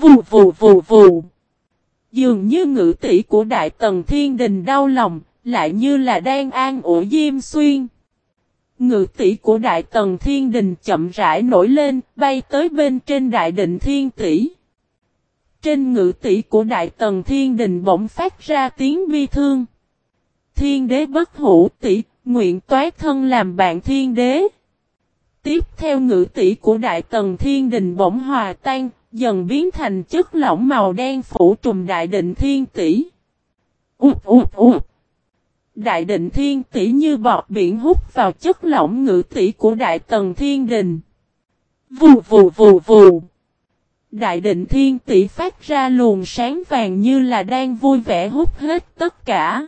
Vù vù vù vù. Dường như ngữ tỷ của Đại Tần Thiên Đình đau lòng, lại như là đang an ủi Diêm Xuyên. Ngự tỷ của Đại Tần Thiên Đình chậm rãi nổi lên, bay tới bên trên Đại Định Thiên Tỷ. Trên ngự tỷ của Đại Tần Thiên Đình bỗng phát ra tiếng bi thương. Thiên đế bất hủ tỷ, nguyện toát thân làm bạn thiên đế. Tiếp theo ngự tỷ của Đại Tần Thiên Đình bỗng hòa tan, dần biến thành chất lỏng màu đen phủ trùm Đại Định Thiên Tỷ. Ụt ụt ụt. Đại định thiên tỷ như bọt biển hút vào chất lỏng ngự tỷ của đại tần thiên đình. Vù vù vù vù. Đại định thiên tỷ phát ra luồng sáng vàng như là đang vui vẻ hút hết tất cả.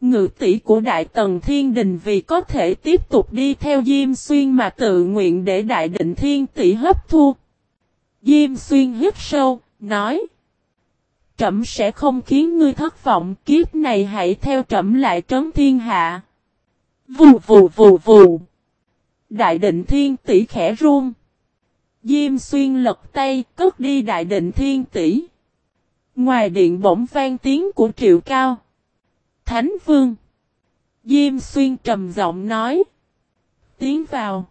Ngự tỷ của Đại Tần Thiên Đình vì có thể tiếp tục đi theo Diêm Xuyên mà tự nguyện để Đại Định Thiên tỷ hấp thu. Diêm Xuyên hít sâu, nói trẫm sẽ không khiến ngươi thất vọng, kiếp này hãy theo trẫm lại trấn thiên hạ. Vù vù vù vù. Đại định thiên tỷ khẽ run. Diêm xuyên lật tay, cất đi đại định thiên tỷ. Ngoài điện bỗng vang tiếng của triệu cao. Thánh vương. Diêm xuyên trầm giọng nói. Tiến vào.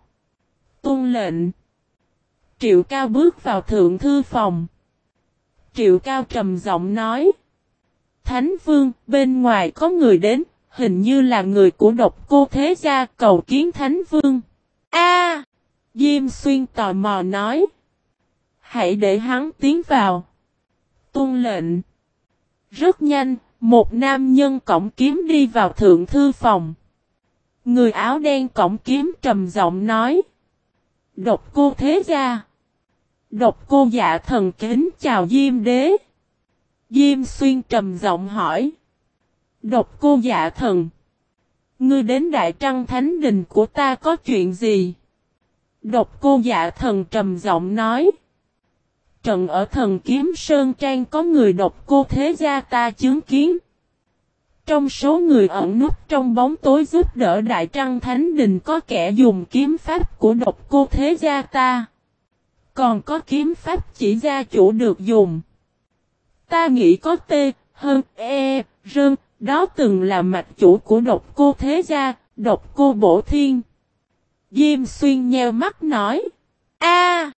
Tôn lệnh. Triệu cao bước vào thượng thư phòng. Triệu Cao trầm giọng nói. Thánh Vương, bên ngoài có người đến, hình như là người của độc cô thế gia cầu kiến Thánh Vương. A Diêm Xuyên tò mò nói. Hãy để hắn tiến vào. Tôn lệnh. Rất nhanh, một nam nhân cổng kiếm đi vào thượng thư phòng. Người áo đen cổng kiếm trầm giọng nói. Độc cô thế gia. Độc cô dạ thần kính chào Diêm đế. Diêm xuyên trầm giọng hỏi. Độc cô dạ thần. Ngươi đến Đại Trăng Thánh Đình của ta có chuyện gì? Độc cô dạ thần trầm giọng nói. Trận ở thần kiếm Sơn Trang có người độc cô thế gia ta chứng kiến. Trong số người ẩn nút trong bóng tối giúp đỡ Đại Trăng Thánh Đình có kẻ dùng kiếm pháp của độc cô thế gia ta. Còn có kiếm pháp chỉ gia chủ được dùng. Ta nghĩ có T, hơn E, Rơn, đó từng là mạch chủ của độc cô thế gia, độc cô bổ thiên. Diêm xuyên nheo mắt nói. a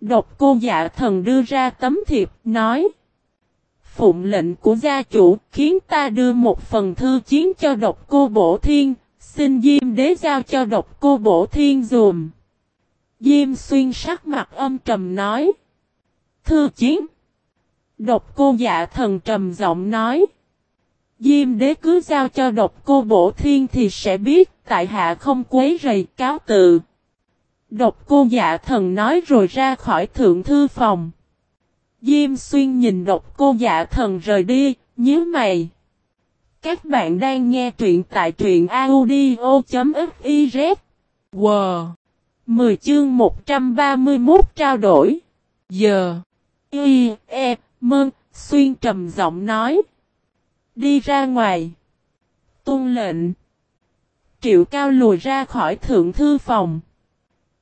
Độc cô dạ thần đưa ra tấm thiệp, nói. Phụng lệnh của gia chủ khiến ta đưa một phần thư chiến cho độc cô bổ thiên, xin Diêm đế giao cho độc cô bổ thiên dùm. Diêm xuyên sắc mặt âm trầm nói. Thư chiến. Độc cô dạ thần trầm giọng nói. Diêm đế cứ giao cho độc cô bổ thiên thì sẽ biết tại hạ không quấy rầy cáo tự. Độc cô dạ thần nói rồi ra khỏi thượng thư phòng. Diêm xuyên nhìn độc cô dạ thần rời đi, nhớ mày. Các bạn đang nghe truyện tại truyện audio.fif. Wow! 10 chương 131 trao đổi. Giờ. Y, E, Mơn, Xuyên trầm giọng nói. Đi ra ngoài. Tôn lệnh. Triệu cao lùi ra khỏi thượng thư phòng.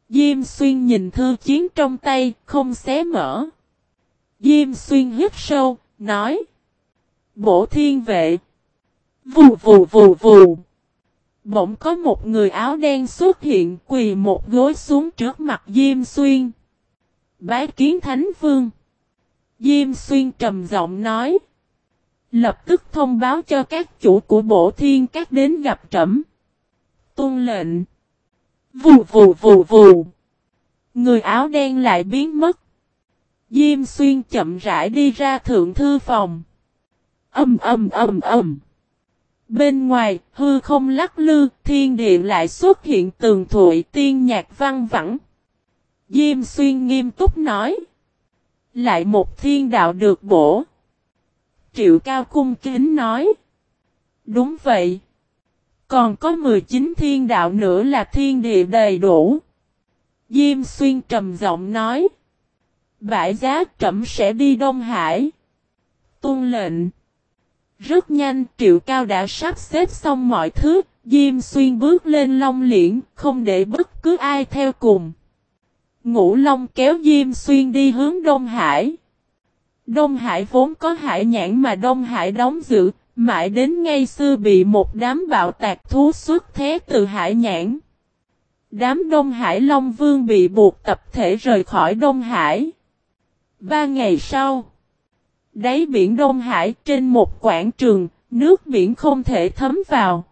Diêm xuyên nhìn thư chiến trong tay, không xé mở. Diêm xuyên hít sâu, nói. Bổ thiên vệ. Vù vù vù vù. Bỗng có một người áo đen xuất hiện, quỳ một gối xuống trước mặt Diêm Xuyên. Bái kiến Thánh Vương. Diêm Xuyên trầm giọng nói. Lập tức thông báo cho các chủ của bộ thiên các đến gặp trẫm. Tôn lệnh. Vù vù vù vù. Người áo đen lại biến mất. Diêm Xuyên chậm rãi đi ra thượng thư phòng. Âm âm âm âm. Bên ngoài, hư không lắc lư, thiên địa lại xuất hiện tường thụy tiên nhạc văn vẳng. Diêm xuyên nghiêm túc nói. Lại một thiên đạo được bổ. Triệu cao cung kính nói. Đúng vậy. Còn có 19 thiên đạo nữa là thiên địa đầy đủ. Diêm xuyên trầm giọng nói. Bãi giá trẩm sẽ đi Đông Hải. Tôn lệnh. Rất nhanh Triệu Cao đã sắp xếp xong mọi thứ, Diêm Xuyên bước lên Long Liễn, không để bất cứ ai theo cùng. Ngũ Long kéo Diêm Xuyên đi hướng Đông Hải. Đông Hải vốn có hải nhãn mà Đông Hải đóng giữ, mãi đến ngay xưa bị một đám bạo tạc thú xuất thế từ hải nhãn. Đám Đông Hải Long Vương bị buộc tập thể rời khỏi Đông Hải. Ba ngày sau, đáy biển Đông Hải trên một quảng trường, nước biển không thể thấm vào.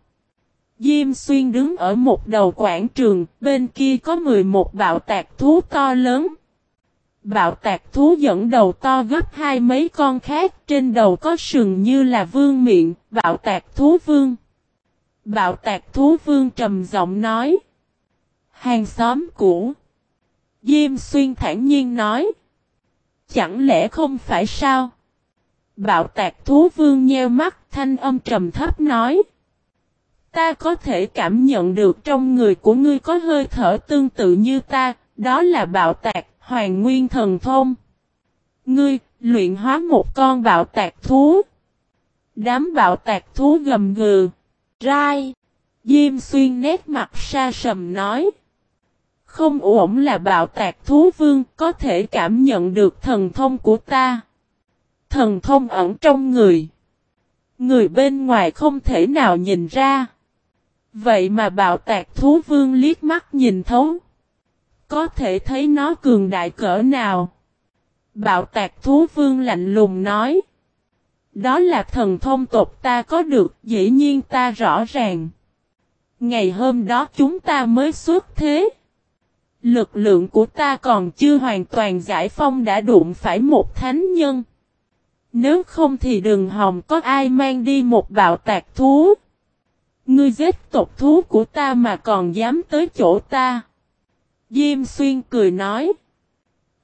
Diêm Xuyên đứng ở một đầu quảng trường, bên kia có 11 bạo tạc thú to lớn. Bạo tạc thú dẫn đầu to gấp hai mấy con khác, trên đầu có sừng như là vương miệng, bạo tạc thú vương. Bạo tạc thú vương trầm giọng nói. Hàng xóm cũ. Diêm xuyên thản nhiên nói. Chẳng lẽ không phải sao? Bạo tạc thú vương nheo mắt thanh âm trầm thấp nói. Ta có thể cảm nhận được trong người của ngươi có hơi thở tương tự như ta, đó là bạo tạc, hoàng nguyên thần thông. Ngươi, luyện hóa một con bạo tạc thú. Đám bạo tạc thú gầm gừ. Rai. Diêm xuyên nét mặt xa sầm nói. Không ổn là bạo tạc thú vương có thể cảm nhận được thần thông của ta. Thần thông ẩn trong người. Người bên ngoài không thể nào nhìn ra. Vậy mà bạo tạc thú vương liếc mắt nhìn thấu. Có thể thấy nó cường đại cỡ nào. Bạo tạc thú vương lạnh lùng nói. Đó là thần thông tộc ta có được, dĩ nhiên ta rõ ràng. Ngày hôm đó chúng ta mới xuất thế. Lực lượng của ta còn chưa hoàn toàn giải phong đã đụng phải một thánh nhân. Nếu không thì đừng hòng có ai mang đi một bạo tạc thú. Ngươi giết tộc thú của ta mà còn dám tới chỗ ta. Diêm xuyên cười nói.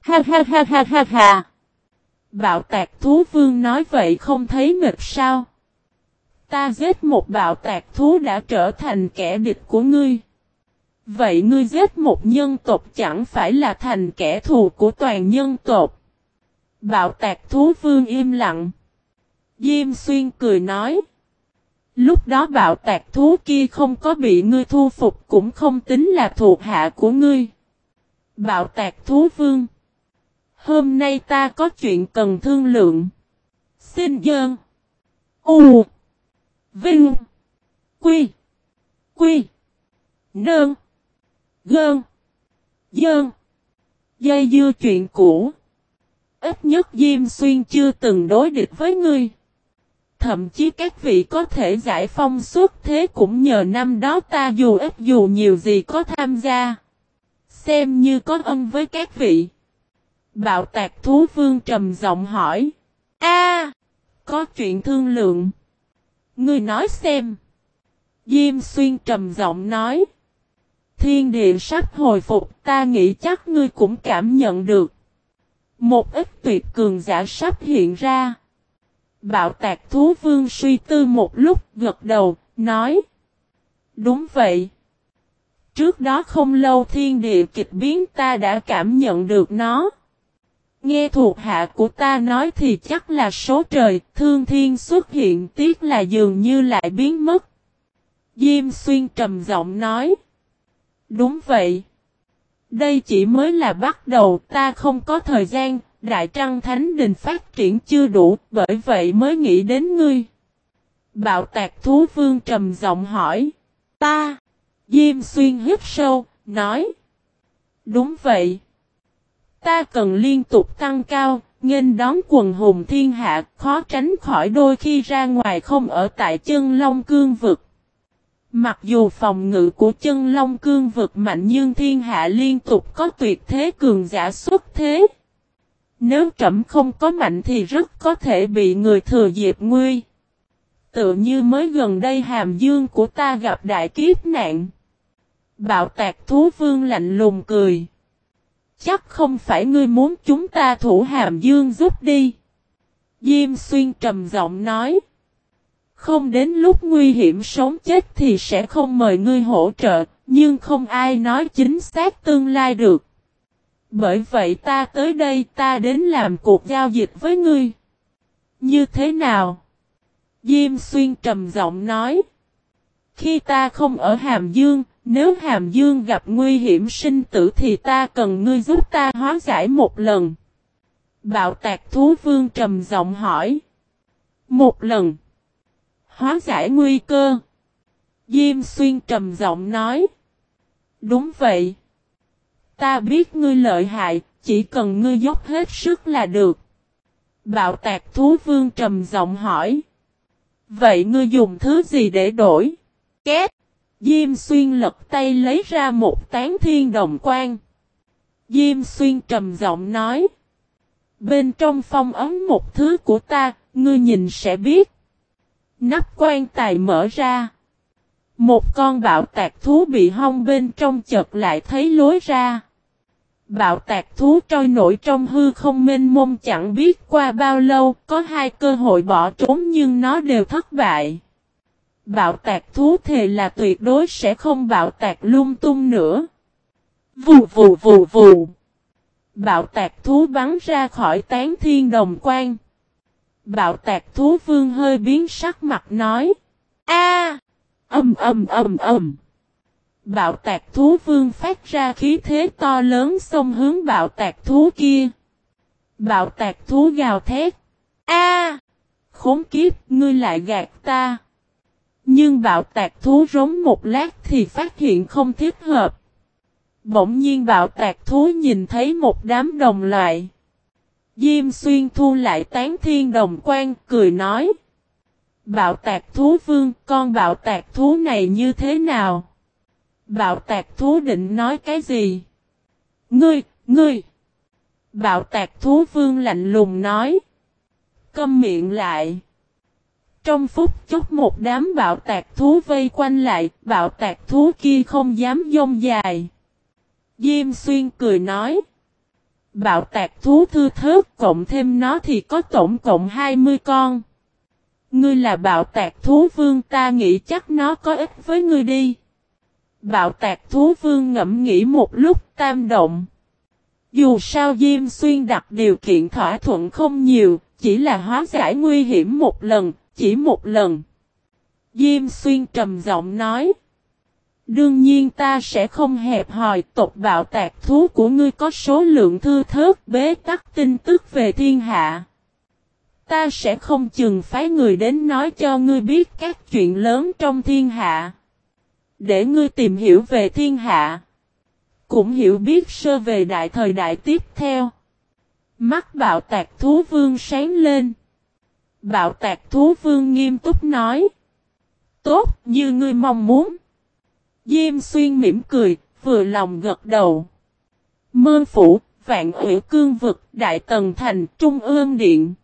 Ha ha ha ha ha ha. Bạo tạc thú vương nói vậy không thấy mệt sao. Ta giết một bạo tạc thú đã trở thành kẻ địch của ngươi. Vậy ngươi giết một nhân tộc chẳng phải là thành kẻ thù của toàn nhân tộc. Bạo tạc thú vương im lặng. Diêm xuyên cười nói. Lúc đó bạo tạc thú kia không có bị ngươi thu phục cũng không tính là thuộc hạ của ngươi. Bạo tạc thú vương. Hôm nay ta có chuyện cần thương lượng. Xin dơn. U. Vinh. Quy. Quy. Nơn. Gơn. Dơn. Dây dưa chuyện cũ. Ít nhất Diêm Xuyên chưa từng đối địch với ngươi. Thậm chí các vị có thể giải phong suốt thế cũng nhờ năm đó ta dù ít dù nhiều gì có tham gia. Xem như có ân với các vị. Bạo tạc thú vương trầm giọng hỏi. A, có chuyện thương lượng. Ngươi nói xem. Diêm xuyên trầm giọng nói. Thiên địa sắp hồi phục ta nghĩ chắc ngươi cũng cảm nhận được. Một ít tuyệt cường giả sắp hiện ra. Bạo tạc thú vương suy tư một lúc gật đầu, nói. Đúng vậy. Trước đó không lâu thiên địa kịch biến ta đã cảm nhận được nó. Nghe thuộc hạ của ta nói thì chắc là số trời, thương thiên xuất hiện tiếc là dường như lại biến mất. Diêm xuyên trầm giọng nói. Đúng vậy. Đây chỉ mới là bắt đầu ta không có thời gian, Đại Trăng Thánh Đình phát triển chưa đủ, bởi vậy mới nghĩ đến ngươi. Bạo tạc thú vương trầm giọng hỏi. Ta. Diêm xuyên hít sâu, nói. Đúng vậy. Ta cần liên tục tăng cao, nghênh đón quần hùng thiên hạ, khó tránh khỏi đôi khi ra ngoài không ở tại chân Long Cương Vực. Mặc dù phòng ngự của chân Long Cương Vực mạnh nhưng thiên hạ liên tục có tuyệt thế cường giả xuất thế. Nếu trẫm không có mạnh thì rất có thể bị người thừa dịp nguy. Tự như mới gần đây hàm dương của ta gặp đại kiếp nạn. Bạo tạc thú vương lạnh lùng cười. Chắc không phải ngươi muốn chúng ta thủ hàm dương giúp đi. Diêm xuyên trầm giọng nói. Không đến lúc nguy hiểm sống chết thì sẽ không mời ngươi hỗ trợ, nhưng không ai nói chính xác tương lai được. Bởi vậy ta tới đây ta đến làm cuộc giao dịch với ngươi. Như thế nào? Diêm xuyên trầm giọng nói. Khi ta không ở Hàm Dương, nếu Hàm Dương gặp nguy hiểm sinh tử thì ta cần ngươi giúp ta hóa giải một lần. Bạo tạc thú vương trầm giọng hỏi. Một lần. Hóa giải nguy cơ. Diêm xuyên trầm giọng nói. Đúng vậy. Ta biết ngươi lợi hại, chỉ cần ngươi dốc hết sức là được. Bạo tạc thú vương trầm giọng hỏi. Vậy ngươi dùng thứ gì để đổi? Két. Diêm xuyên lật tay lấy ra một tán thiên đồng quan. Diêm xuyên trầm giọng nói. Bên trong phong ấm một thứ của ta, ngươi nhìn sẽ biết. Nắp quan tài mở ra. Một con bạo tạc thú bị hong bên trong chợt lại thấy lối ra. Bạo tạc thú trôi nổi trong hư không mênh mông chẳng biết qua bao lâu, có hai cơ hội bỏ trốn nhưng nó đều thất bại. Bạo tạc thú thề là tuyệt đối sẽ không bạo tạc lung tung nữa. Vù vù vù vù. Bạo tạc thú bắn ra khỏi tán thiên đồng quan. Bạo tạc thú vương hơi biến sắc mặt nói. A, Âm âm âm âm. Bạo tạc thú vương phát ra khí thế to lớn xông hướng bạo tạc thú kia. Bạo tạc thú gào thét. A, Khốn kiếp, ngươi lại gạt ta. Nhưng bạo tạc thú rống một lát thì phát hiện không thích hợp. Bỗng nhiên bạo tạc thú nhìn thấy một đám đồng loại. Diêm xuyên thu lại tán thiên đồng quan, cười nói. Bạo tạc thú vương, con bạo tạc thú này như thế nào? Bạo tạc thú định nói cái gì? Ngươi, ngươi! Bạo tạc thú vương lạnh lùng nói. Câm miệng lại. Trong phút chốc một đám bạo tạc thú vây quanh lại, bạo tạc thú kia không dám dông dài. Diêm xuyên cười nói. Bạo tạc thú thư thớt cộng thêm nó thì có tổng cộng 20 con. Ngươi là bạo tạc thú vương ta nghĩ chắc nó có ích với ngươi đi. Bạo tạc thú vương ngẫm nghĩ một lúc tam động. Dù sao Diêm Xuyên đặt điều kiện thỏa thuận không nhiều, chỉ là hóa giải nguy hiểm một lần, chỉ một lần. Diêm Xuyên trầm giọng nói. Đương nhiên ta sẽ không hẹp hòi tộc bạo tạc thú của ngươi có số lượng thư thớt bế tắc tin tức về thiên hạ. Ta sẽ không chừng phái người đến nói cho ngươi biết các chuyện lớn trong thiên hạ. Để ngươi tìm hiểu về thiên hạ. Cũng hiểu biết sơ về đại thời đại tiếp theo. Mắt bạo tạc thú vương sáng lên. Bạo tạc thú vương nghiêm túc nói. Tốt như ngươi mong muốn. Diêm xuyên mỉm cười, vừa lòng gật đầu. Mơ phủ, vạn ủy cương vực, đại tần thành, trung ương điện.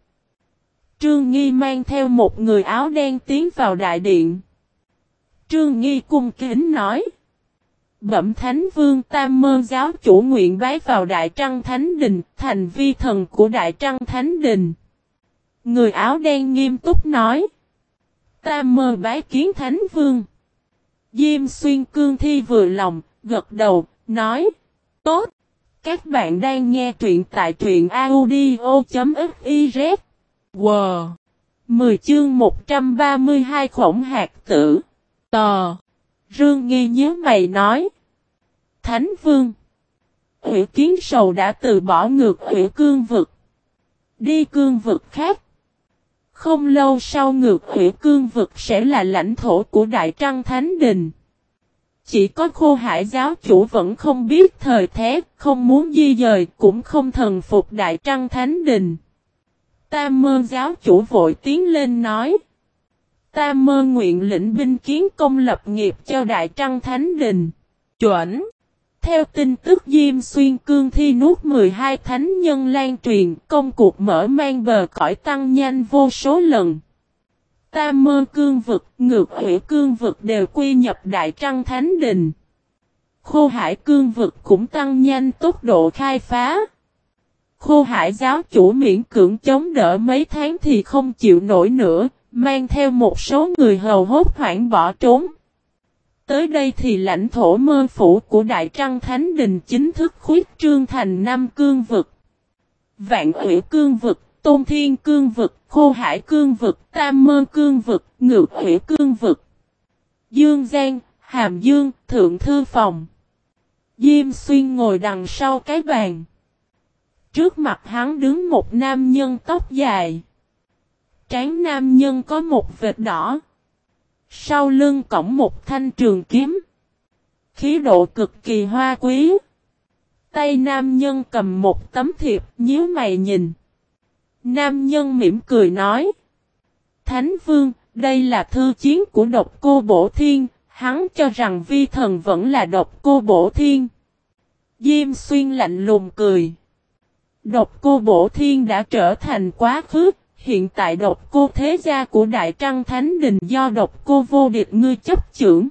Trương Nghi mang theo một người áo đen tiến vào đại điện. Trương Nghi cung kính nói. Bẩm Thánh Vương Tam Mơ giáo chủ nguyện bái vào Đại Trăng Thánh Đình, thành vi thần của Đại Trăng Thánh Đình. Người áo đen nghiêm túc nói. Tam Mơ bái kiến Thánh Vương. Diêm xuyên cương thi vừa lòng, gật đầu, nói. Tốt! Các bạn đang nghe truyện tại truyện audio.fiz. Wow! 10 chương 132 khổng hạt tử. Tò! Rương nghi nhớ mày nói. Thánh vương! Hữu kiến sầu đã từ bỏ ngược hữu cương vực. Đi cương vực khác. Không lâu sau ngược hủy cương vực sẽ là lãnh thổ của Đại Trăng Thánh Đình. Chỉ có khô hải giáo chủ vẫn không biết thời thế, không muốn di dời, cũng không thần phục Đại Trăng Thánh Đình. Tam mơ giáo chủ vội tiến lên nói. Tam mơ nguyện lĩnh binh kiến công lập nghiệp cho Đại Trăng Thánh Đình. Chuẩn. Theo tin tức Diêm Xuyên Cương thi nuốt 12 thánh nhân lan truyền, công cuộc mở mang bờ cõi tăng nhanh vô số lần. Tam mơ cương vực, ngược hủy cương vực đều quy nhập Đại Trăng Thánh Đình. Khô hải cương vực cũng tăng nhanh tốc độ khai phá. Khô hải giáo chủ miễn cưỡng chống đỡ mấy tháng thì không chịu nổi nữa, mang theo một số người hầu hốt hoảng bỏ trốn. Tới đây thì lãnh thổ mơ phủ của Đại Trăng Thánh Đình chính thức khuyết trương thành năm cương vực. Vạn ủy cương vực, tôn thiên cương vực, khô hải cương vực, tam mơ cương vực, ngược ủy cương vực. Dương Giang, Hàm Dương, Thượng Thư Phòng. Diêm Xuyên ngồi đằng sau cái bàn. Trước mặt hắn đứng một nam nhân tóc dài. Trán nam nhân có một vệt đỏ. Sau lưng cổng một thanh trường kiếm. Khí độ cực kỳ hoa quý. Tay nam nhân cầm một tấm thiệp nhíu mày nhìn. Nam nhân mỉm cười nói. Thánh vương, đây là thư chiến của độc cô bổ thiên, hắn cho rằng vi thần vẫn là độc cô bổ thiên. Diêm xuyên lạnh lùng cười. Độc cô bổ thiên đã trở thành quá khứ, hiện tại độc cô thế gia của Đại Trăng Thánh Đình do độc cô vô địch ngươi chấp trưởng.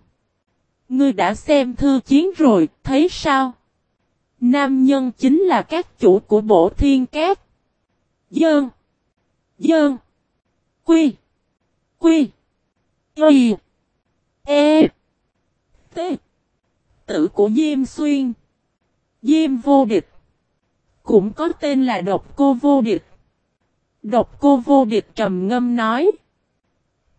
Ngươi đã xem thư chiến rồi, thấy sao? Nam nhân chính là các chủ của bộ thiên cát. Dơn. Dơn. Quy. Quy. Y. E. T. Tử của Diêm Xuyên. Diêm vô địch. Cũng có tên là độc cô vô địch. Độc cô vô địch trầm ngâm nói.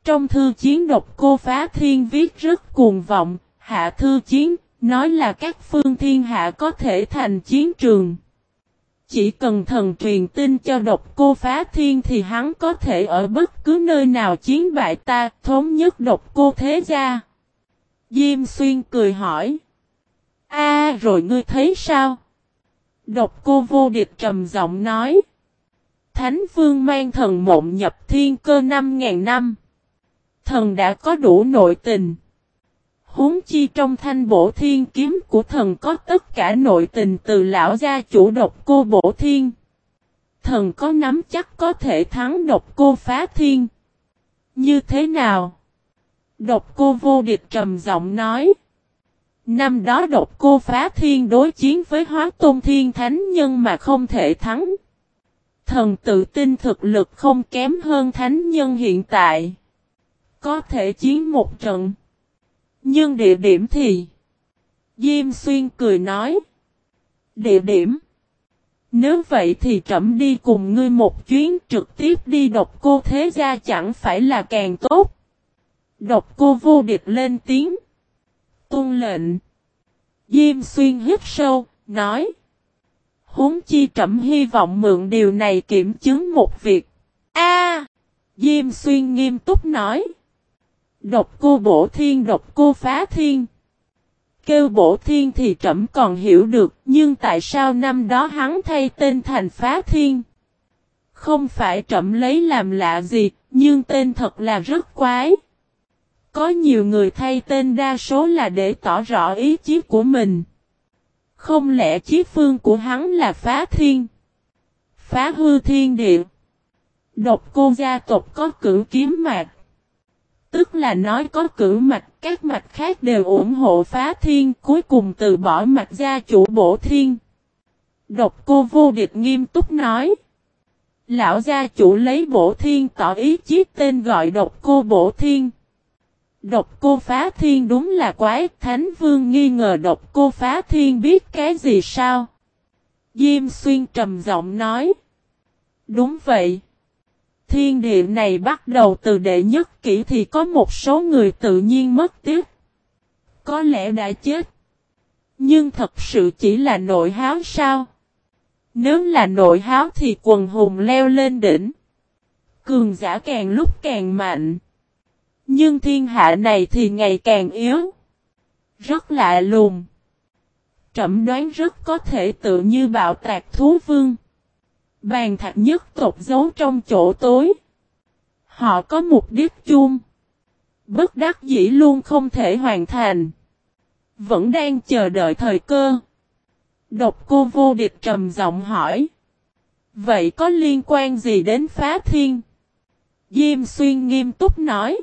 Trong thư chiến độc cô phá thiên viết rất cuồng vọng, hạ thư chiến, nói là các phương thiên hạ có thể thành chiến trường. Chỉ cần thần truyền tin cho độc cô phá thiên thì hắn có thể ở bất cứ nơi nào chiến bại ta, thống nhất độc cô thế gia. Diêm xuyên cười hỏi. a rồi ngươi thấy sao? Độc cô vô địch trầm giọng nói. Thánh vương mang thần mộng nhập thiên cơ năm ngàn năm. Thần đã có đủ nội tình. Huống chi trong thanh bổ thiên kiếm của thần có tất cả nội tình từ lão gia chủ độc cô bổ thiên. Thần có nắm chắc có thể thắng độc cô phá thiên. Như thế nào? Độc cô vô địch trầm giọng nói. Năm đó độc cô phá thiên đối chiến với hóa tôn thiên thánh nhân mà không thể thắng. Thần tự tin thực lực không kém hơn thánh nhân hiện tại. Có thể chiến một trận. Nhưng địa điểm thì... Diêm xuyên cười nói. Địa điểm? Nếu vậy thì trẫm đi cùng ngươi một chuyến trực tiếp đi độc cô thế gia chẳng phải là càng tốt. Độc cô vô địch lên tiếng. Tôn lệnh. Diêm xuyên hít sâu, nói. Huống chi trẫm hy vọng mượn điều này kiểm chứng một việc. A Diêm xuyên nghiêm túc nói. Độc cô bổ thiên độc cô phá thiên. Kêu bổ thiên thì trẫm còn hiểu được, nhưng tại sao năm đó hắn thay tên thành phá thiên? Không phải trẫm lấy làm lạ gì, nhưng tên thật là rất quái. Có nhiều người thay tên đa số là để tỏ rõ ý chí của mình. Không lẽ chí phương của hắn là phá thiên? Phá hư thiên địa. Độc cô gia tộc có cử kiếm mạc. Tức là nói có cử mạch, các mạch khác đều ủng hộ phá thiên, cuối cùng từ bỏ mạch gia chủ bổ thiên. Độc cô vô địch nghiêm túc nói. Lão gia chủ lấy bổ thiên tỏ ý chiếc tên gọi độc cô bổ thiên. Độc cô phá thiên đúng là quái, Thánh Vương nghi ngờ độc cô phá thiên biết cái gì sao? Diêm xuyên trầm giọng nói. Đúng vậy. Thiên địa này bắt đầu từ đệ nhất kỷ thì có một số người tự nhiên mất tiếc. Có lẽ đã chết. Nhưng thật sự chỉ là nội háo sao? Nếu là nội háo thì quần hùng leo lên đỉnh. Cường giả càng lúc càng mạnh. Nhưng thiên hạ này thì ngày càng yếu. Rất lạ lùng. Trẩm đoán rất có thể tự như bạo tạc thú vương. Bàn thạch nhất tộc giấu trong chỗ tối. Họ có mục đích chung. Bất đắc dĩ luôn không thể hoàn thành. Vẫn đang chờ đợi thời cơ. Độc cô vô địch trầm giọng hỏi. Vậy có liên quan gì đến phá thiên? Diêm xuyên nghiêm túc nói.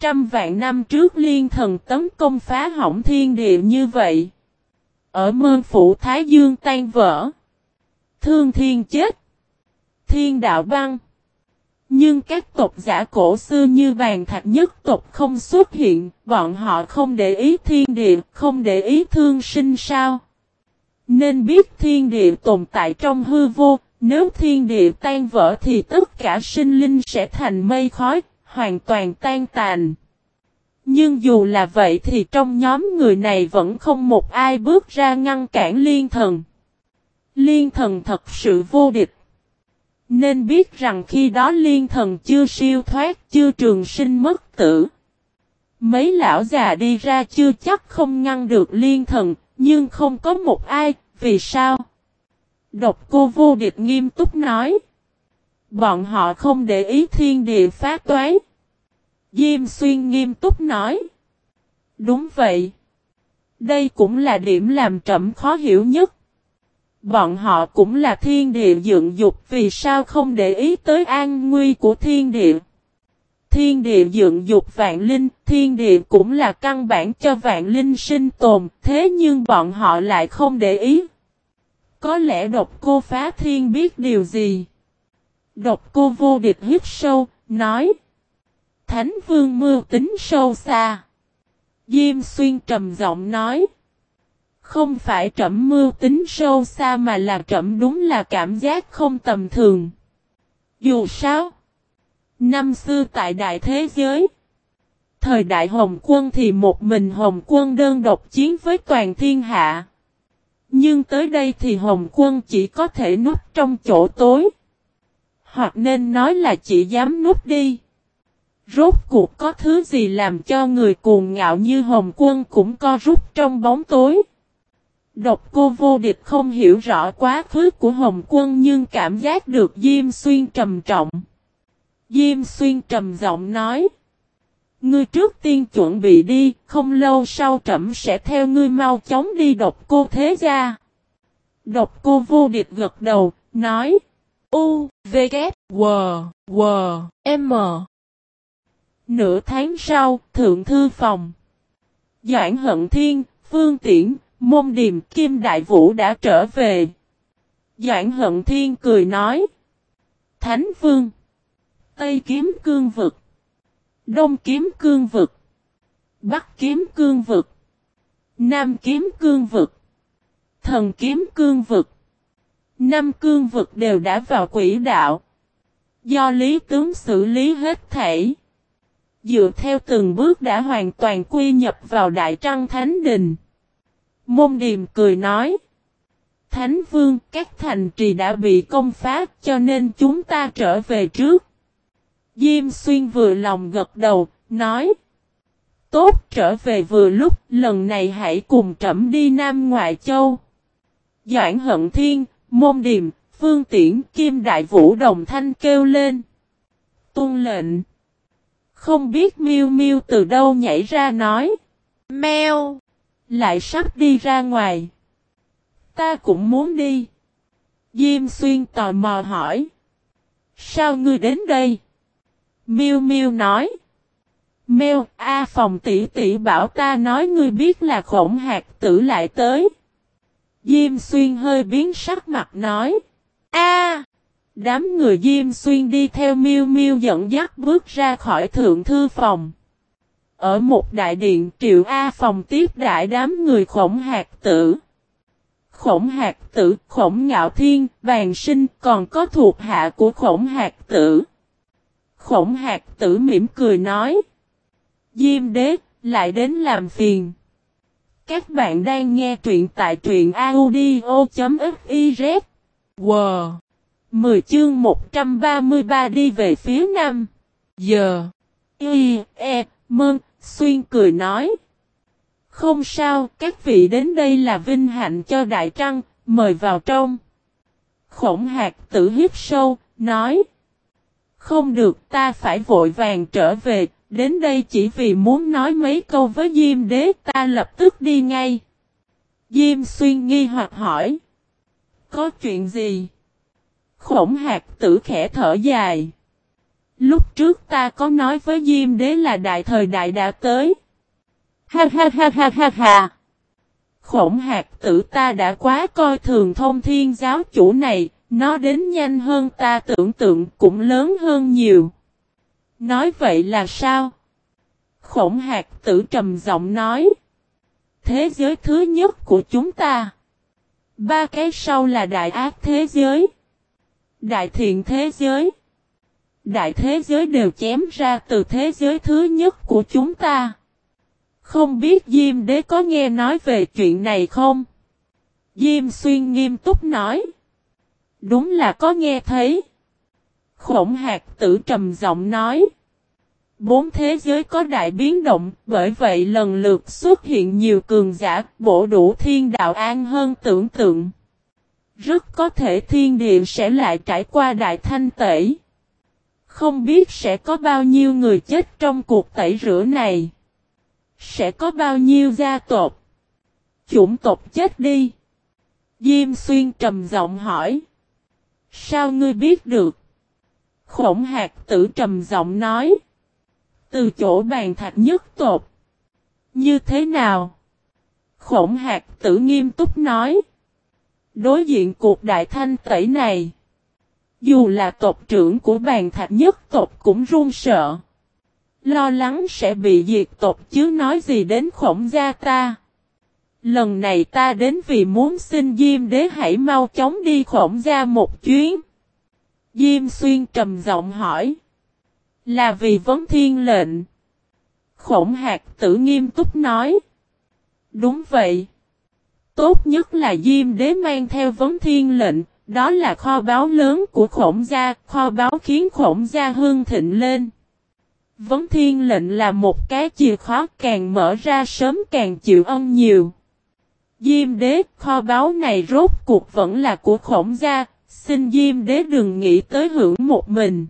Trăm vạn năm trước liên thần tấn công phá hỏng thiên địa như vậy. Ở mơn phủ Thái Dương tan vỡ. Thương thiên chết. Thiên đạo băng. Nhưng các tộc giả cổ xưa như vàng thạch nhất tộc không xuất hiện, bọn họ không để ý thiên địa, không để ý thương sinh sao. Nên biết thiên địa tồn tại trong hư vô, nếu thiên địa tan vỡ thì tất cả sinh linh sẽ thành mây khói, hoàn toàn tan tàn. Nhưng dù là vậy thì trong nhóm người này vẫn không một ai bước ra ngăn cản liên thần. Liên thần thật sự vô địch. Nên biết rằng khi đó liên thần chưa siêu thoát, chưa trường sinh mất tử. Mấy lão già đi ra chưa chắc không ngăn được liên thần, nhưng không có một ai, vì sao? Độc cô vô địch nghiêm túc nói. Bọn họ không để ý thiên địa phá toái. Diêm xuyên nghiêm túc nói. Đúng vậy. Đây cũng là điểm làm trẫm khó hiểu nhất. Bọn họ cũng là thiên địa dựng dục vì sao không để ý tới an nguy của thiên địa. Thiên địa dựng dục vạn linh, thiên địa cũng là căn bản cho vạn linh sinh tồn, thế nhưng bọn họ lại không để ý. Có lẽ độc cô phá thiên biết điều gì? Độc cô vô địch hít sâu, nói. Thánh vương mưu tính sâu xa. Diêm xuyên trầm giọng nói. Không phải trầm mưu tính sâu xa mà là trầm đúng là cảm giác không tầm thường. Dù sao. Năm xưa tại đại thế giới. Thời đại Hồng quân thì một mình Hồng quân đơn độc chiến với toàn thiên hạ. Nhưng tới đây thì Hồng quân chỉ có thể núp trong chỗ tối. Hoặc nên nói là chỉ dám núp đi. Rốt cuộc có thứ gì làm cho người cuồng ngạo như Hồng quân cũng co rút trong bóng tối. Độc cô vô địch không hiểu rõ quá khứ của Hồng quân nhưng cảm giác được Diêm Xuyên trầm trọng. Diêm Xuyên trầm giọng nói. Ngươi trước tiên chuẩn bị đi, không lâu sau trẫm sẽ theo ngươi mau chóng đi độc cô thế gia. Độc cô vô địch gật đầu, nói. U, V, K, W, W, M. Nửa tháng sau, Thượng Thư Phòng. Doãn Hận Thiên, Phương Tiễn, Môn Điềm Kim Đại Vũ đã trở về. Doãn Hận Thiên cười nói. Thánh Vương. Tây Kiếm Cương Vực. Đông Kiếm Cương Vực. Bắc Kiếm Cương Vực. Nam Kiếm Cương Vực. Thần Kiếm Cương Vực. Năm cương vực đều đã vào quỹ đạo. Do lý tướng xử lý hết thảy. Dựa theo từng bước đã hoàn toàn quy nhập vào Đại Trăng Thánh Đình. Môn Điềm cười nói. Thánh Vương, các thành trì đã bị công phá cho nên chúng ta trở về trước. Diêm Xuyên vừa lòng gật đầu, nói. Tốt trở về vừa lúc, lần này hãy cùng trẫm đi Nam Ngoại Châu. Doãn Hận Thiên, Môn Điềm, Phương Tiễn, Kim Đại Vũ Đồng Thanh kêu lên. Tôn lệnh. Không biết miêu miêu từ đâu nhảy ra nói. Mèo. Lại sắp đi ra ngoài. Ta cũng muốn đi. Diêm xuyên tò mò hỏi. Sao ngươi đến đây? Miêu miêu nói. Mèo A phòng tỷ tỷ bảo ta nói ngươi biết là khổng hạt tử lại tới. Diêm xuyên hơi biến sắc mặt nói. A Đám người Diêm Xuyên đi theo miêu miêu dẫn dắt bước ra khỏi thượng thư phòng. Ở một đại điện triệu A phòng tiếp đại đám người khổng hạt tử. Khổng hạt tử, khổng ngạo thiên, vàng sinh còn có thuộc hạ của khổng hạt tử. Khổng hạt tử mỉm cười nói. Diêm đế, lại đến làm phiền. Các bạn đang nghe truyện tại truyện audio.fiz. Wow! 10 chương 133 đi về phía nam. Giờ. Y, E, Mơn, Xuyên cười nói. Không sao, các vị đến đây là vinh hạnh cho Đại Trăng, mời vào trong. Khổng hạt tử hiếp sâu, nói. Không được, ta phải vội vàng trở về, đến đây chỉ vì muốn nói mấy câu với Diêm đế, ta lập tức đi ngay. Diêm xuyên nghi hoặc hỏi. Có chuyện gì? Khổng hạt tử khẽ thở dài. Lúc trước ta có nói với Diêm đế là đại thời đại đã tới. Ha ha ha ha ha ha. Khổng hạt tử ta đã quá coi thường thông thiên giáo chủ này, nó đến nhanh hơn ta tưởng tượng cũng lớn hơn nhiều. Nói vậy là sao? Khổng hạt tử trầm giọng nói. Thế giới thứ nhất của chúng ta. Ba cái sau là đại ác thế giới. Đại thiện thế giới. Đại thế giới đều chém ra từ thế giới thứ nhất của chúng ta. Không biết Diêm Đế có nghe nói về chuyện này không? Diêm xuyên nghiêm túc nói. Đúng là có nghe thấy. Khổng hạt tử trầm giọng nói. Bốn thế giới có đại biến động, bởi vậy lần lượt xuất hiện nhiều cường giả, bổ đủ thiên đạo an hơn tưởng tượng. Rất có thể thiên địa sẽ lại trải qua đại thanh tẩy. Không biết sẽ có bao nhiêu người chết trong cuộc tẩy rửa này. Sẽ có bao nhiêu gia tộc. Chủng tộc chết đi. Diêm xuyên trầm giọng hỏi. Sao ngươi biết được? Khổng hạt tử trầm giọng nói. Từ chỗ bàn thạch nhất tột. Như thế nào? Khổng hạt tử nghiêm túc nói. Đối diện cuộc đại thanh tẩy này. Dù là tộc trưởng của bàn thạch nhất tộc cũng run sợ. Lo lắng sẽ bị diệt tộc chứ nói gì đến khổng gia ta. Lần này ta đến vì muốn xin Diêm đế hãy mau chóng đi khổng gia một chuyến. Diêm xuyên trầm giọng hỏi. Là vì vấn thiên lệnh. Khổng hạt tử nghiêm túc nói. Đúng vậy. Tốt nhất là Diêm đế mang theo vấn thiên lệnh, đó là kho báu lớn của khổng gia, kho báu khiến khổng gia hương thịnh lên. Vấn thiên lệnh là một cái chìa khóa càng mở ra sớm càng chịu ân nhiều. Diêm đế, kho báu này rốt cuộc vẫn là của khổng gia, xin Diêm đế đừng nghĩ tới hưởng một mình.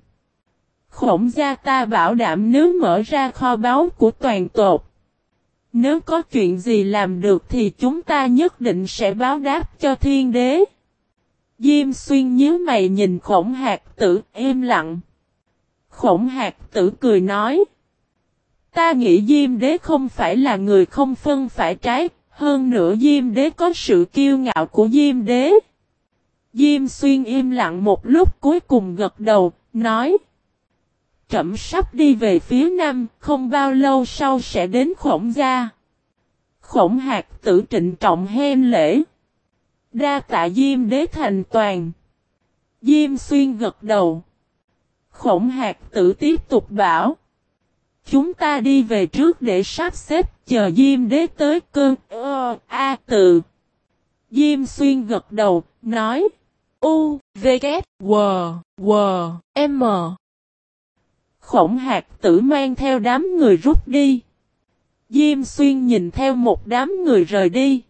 Khổng gia ta bảo đảm nếu mở ra kho báu của toàn tộc. Nếu có chuyện gì làm được thì chúng ta nhất định sẽ báo đáp cho thiên đế. Diêm xuyên nhớ mày nhìn khổng hạt tử im lặng. Khổng hạt tử cười nói. Ta nghĩ Diêm đế không phải là người không phân phải trái, hơn nữa Diêm đế có sự kiêu ngạo của Diêm đế. Diêm xuyên im lặng một lúc cuối cùng gật đầu, nói. Trẩm sắp đi về phía nam, không bao lâu sau sẽ đến khổng gia. Khổng hạt tử trịnh trọng hen lễ. Đa tạ Diêm đế thành toàn. Diêm xuyên gật đầu. Khổng hạt tử tiếp tục bảo. Chúng ta đi về trước để sắp xếp chờ Diêm đế tới cơn ơ a từ. Diêm xuyên gật đầu, nói. U, V, K, W, W, M. Khổng hạt tử mang theo đám người rút đi. Diêm xuyên nhìn theo một đám người rời đi.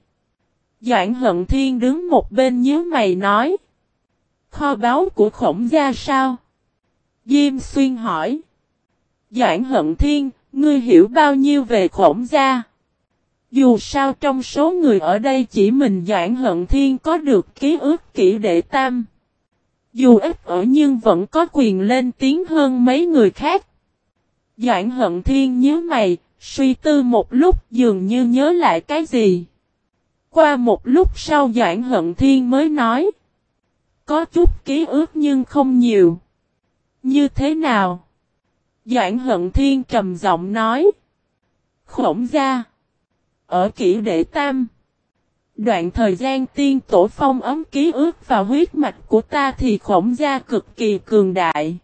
Doãn hận thiên đứng một bên nhớ mày nói. Kho báu của khổng gia sao? Diêm xuyên hỏi. Doãn hận thiên, ngươi hiểu bao nhiêu về khổng gia? Dù sao trong số người ở đây chỉ mình Doãn Hận Thiên có được ký ức kỹ đệ tam. Dù ít ở nhưng vẫn có quyền lên tiếng hơn mấy người khác. Doãn Hận Thiên nhớ mày, suy tư một lúc dường như nhớ lại cái gì. Qua một lúc sau Doãn Hận Thiên mới nói. Có chút ký ức nhưng không nhiều. Như thế nào? Doãn Hận Thiên trầm giọng nói. Khổng gia. Ở kỷ đệ tam. Đoạn thời gian tiên tổ phong ấm ký ức vào huyết mạch của ta thì khổng gia cực kỳ cường đại.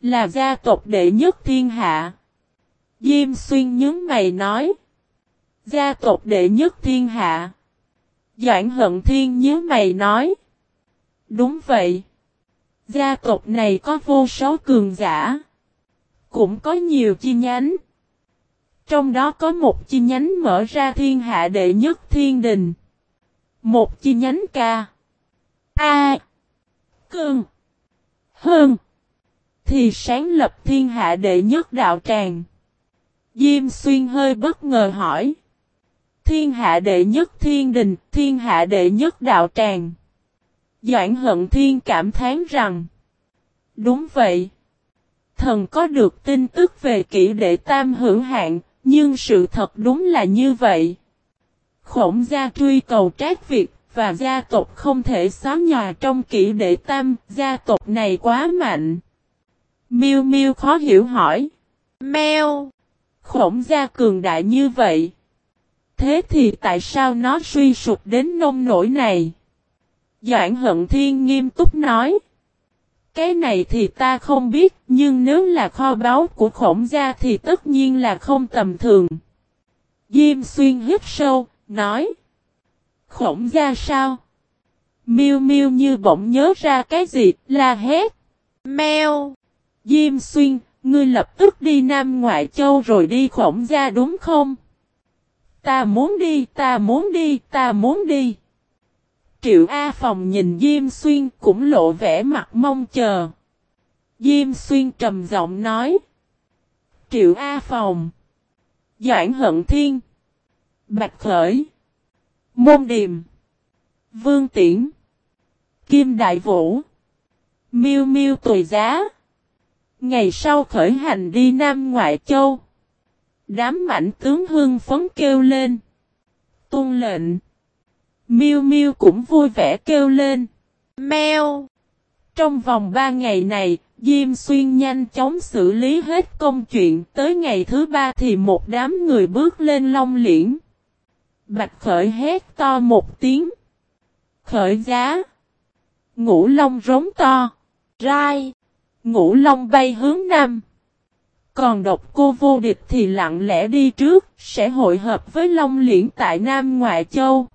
Là gia tộc đệ nhất thiên hạ. Diêm xuyên nhướng mày nói. Gia tộc đệ nhất thiên hạ. Doãn hận thiên nhớ mày nói. Đúng vậy. Gia tộc này có vô số cường giả. Cũng có nhiều chi nhánh. Trong đó có một chi nhánh mở ra thiên hạ đệ nhất thiên đình. Một chi nhánh ca. A. Cương. Hơn. Thì sáng lập thiên hạ đệ nhất đạo tràng. Diêm xuyên hơi bất ngờ hỏi. Thiên hạ đệ nhất thiên đình, thiên hạ đệ nhất đạo tràng. Doãn hận thiên cảm thán rằng. Đúng vậy. Thần có được tin tức về kỹ đệ tam hữu hạn, nhưng sự thật đúng là như vậy. Khổng gia truy cầu trác việc, và gia tộc không thể xóa nhòa trong kỷ đệ tam, gia tộc này quá mạnh. Miêu Miêu khó hiểu hỏi. meo, Khổng gia cường đại như vậy. Thế thì tại sao nó suy sụp đến nông nổi này? Doãn hận thiên nghiêm túc nói. Cái này thì ta không biết, nhưng nếu là kho báu của khổng gia thì tất nhiên là không tầm thường. Diêm xuyên hít sâu, nói. Khổng gia sao? Miêu miêu như bỗng nhớ ra cái gì, la hét. Mèo! Diêm xuyên, ngươi lập tức đi Nam Ngoại Châu rồi đi khổng gia đúng không? Ta muốn đi, ta muốn đi, ta muốn đi. Triệu A Phòng nhìn Diêm Xuyên cũng lộ vẻ mặt mong chờ. Diêm Xuyên trầm giọng nói. Triệu A Phòng. Doãn Hận Thiên. Bạch Khởi. Môn Điềm. Vương Tiễn. Kim Đại Vũ. Miêu Miêu Tùy Giá. Ngày sau khởi hành đi Nam Ngoại Châu. Đám mạnh tướng hương phấn kêu lên. Tôn lệnh. Miêu Miêu cũng vui vẻ kêu lên. Mèo. Trong vòng 3 ngày này, Diêm Xuyên nhanh chóng xử lý hết công chuyện. Tới ngày thứ ba thì một đám người bước lên long liễn. Bạch khởi hét to một tiếng. Khởi giá. Ngũ long rống to. Rai. Ngũ long bay hướng nam. Còn độc cô vô địch thì lặng lẽ đi trước, sẽ hội hợp với Long Liễn tại Nam Ngoại Châu.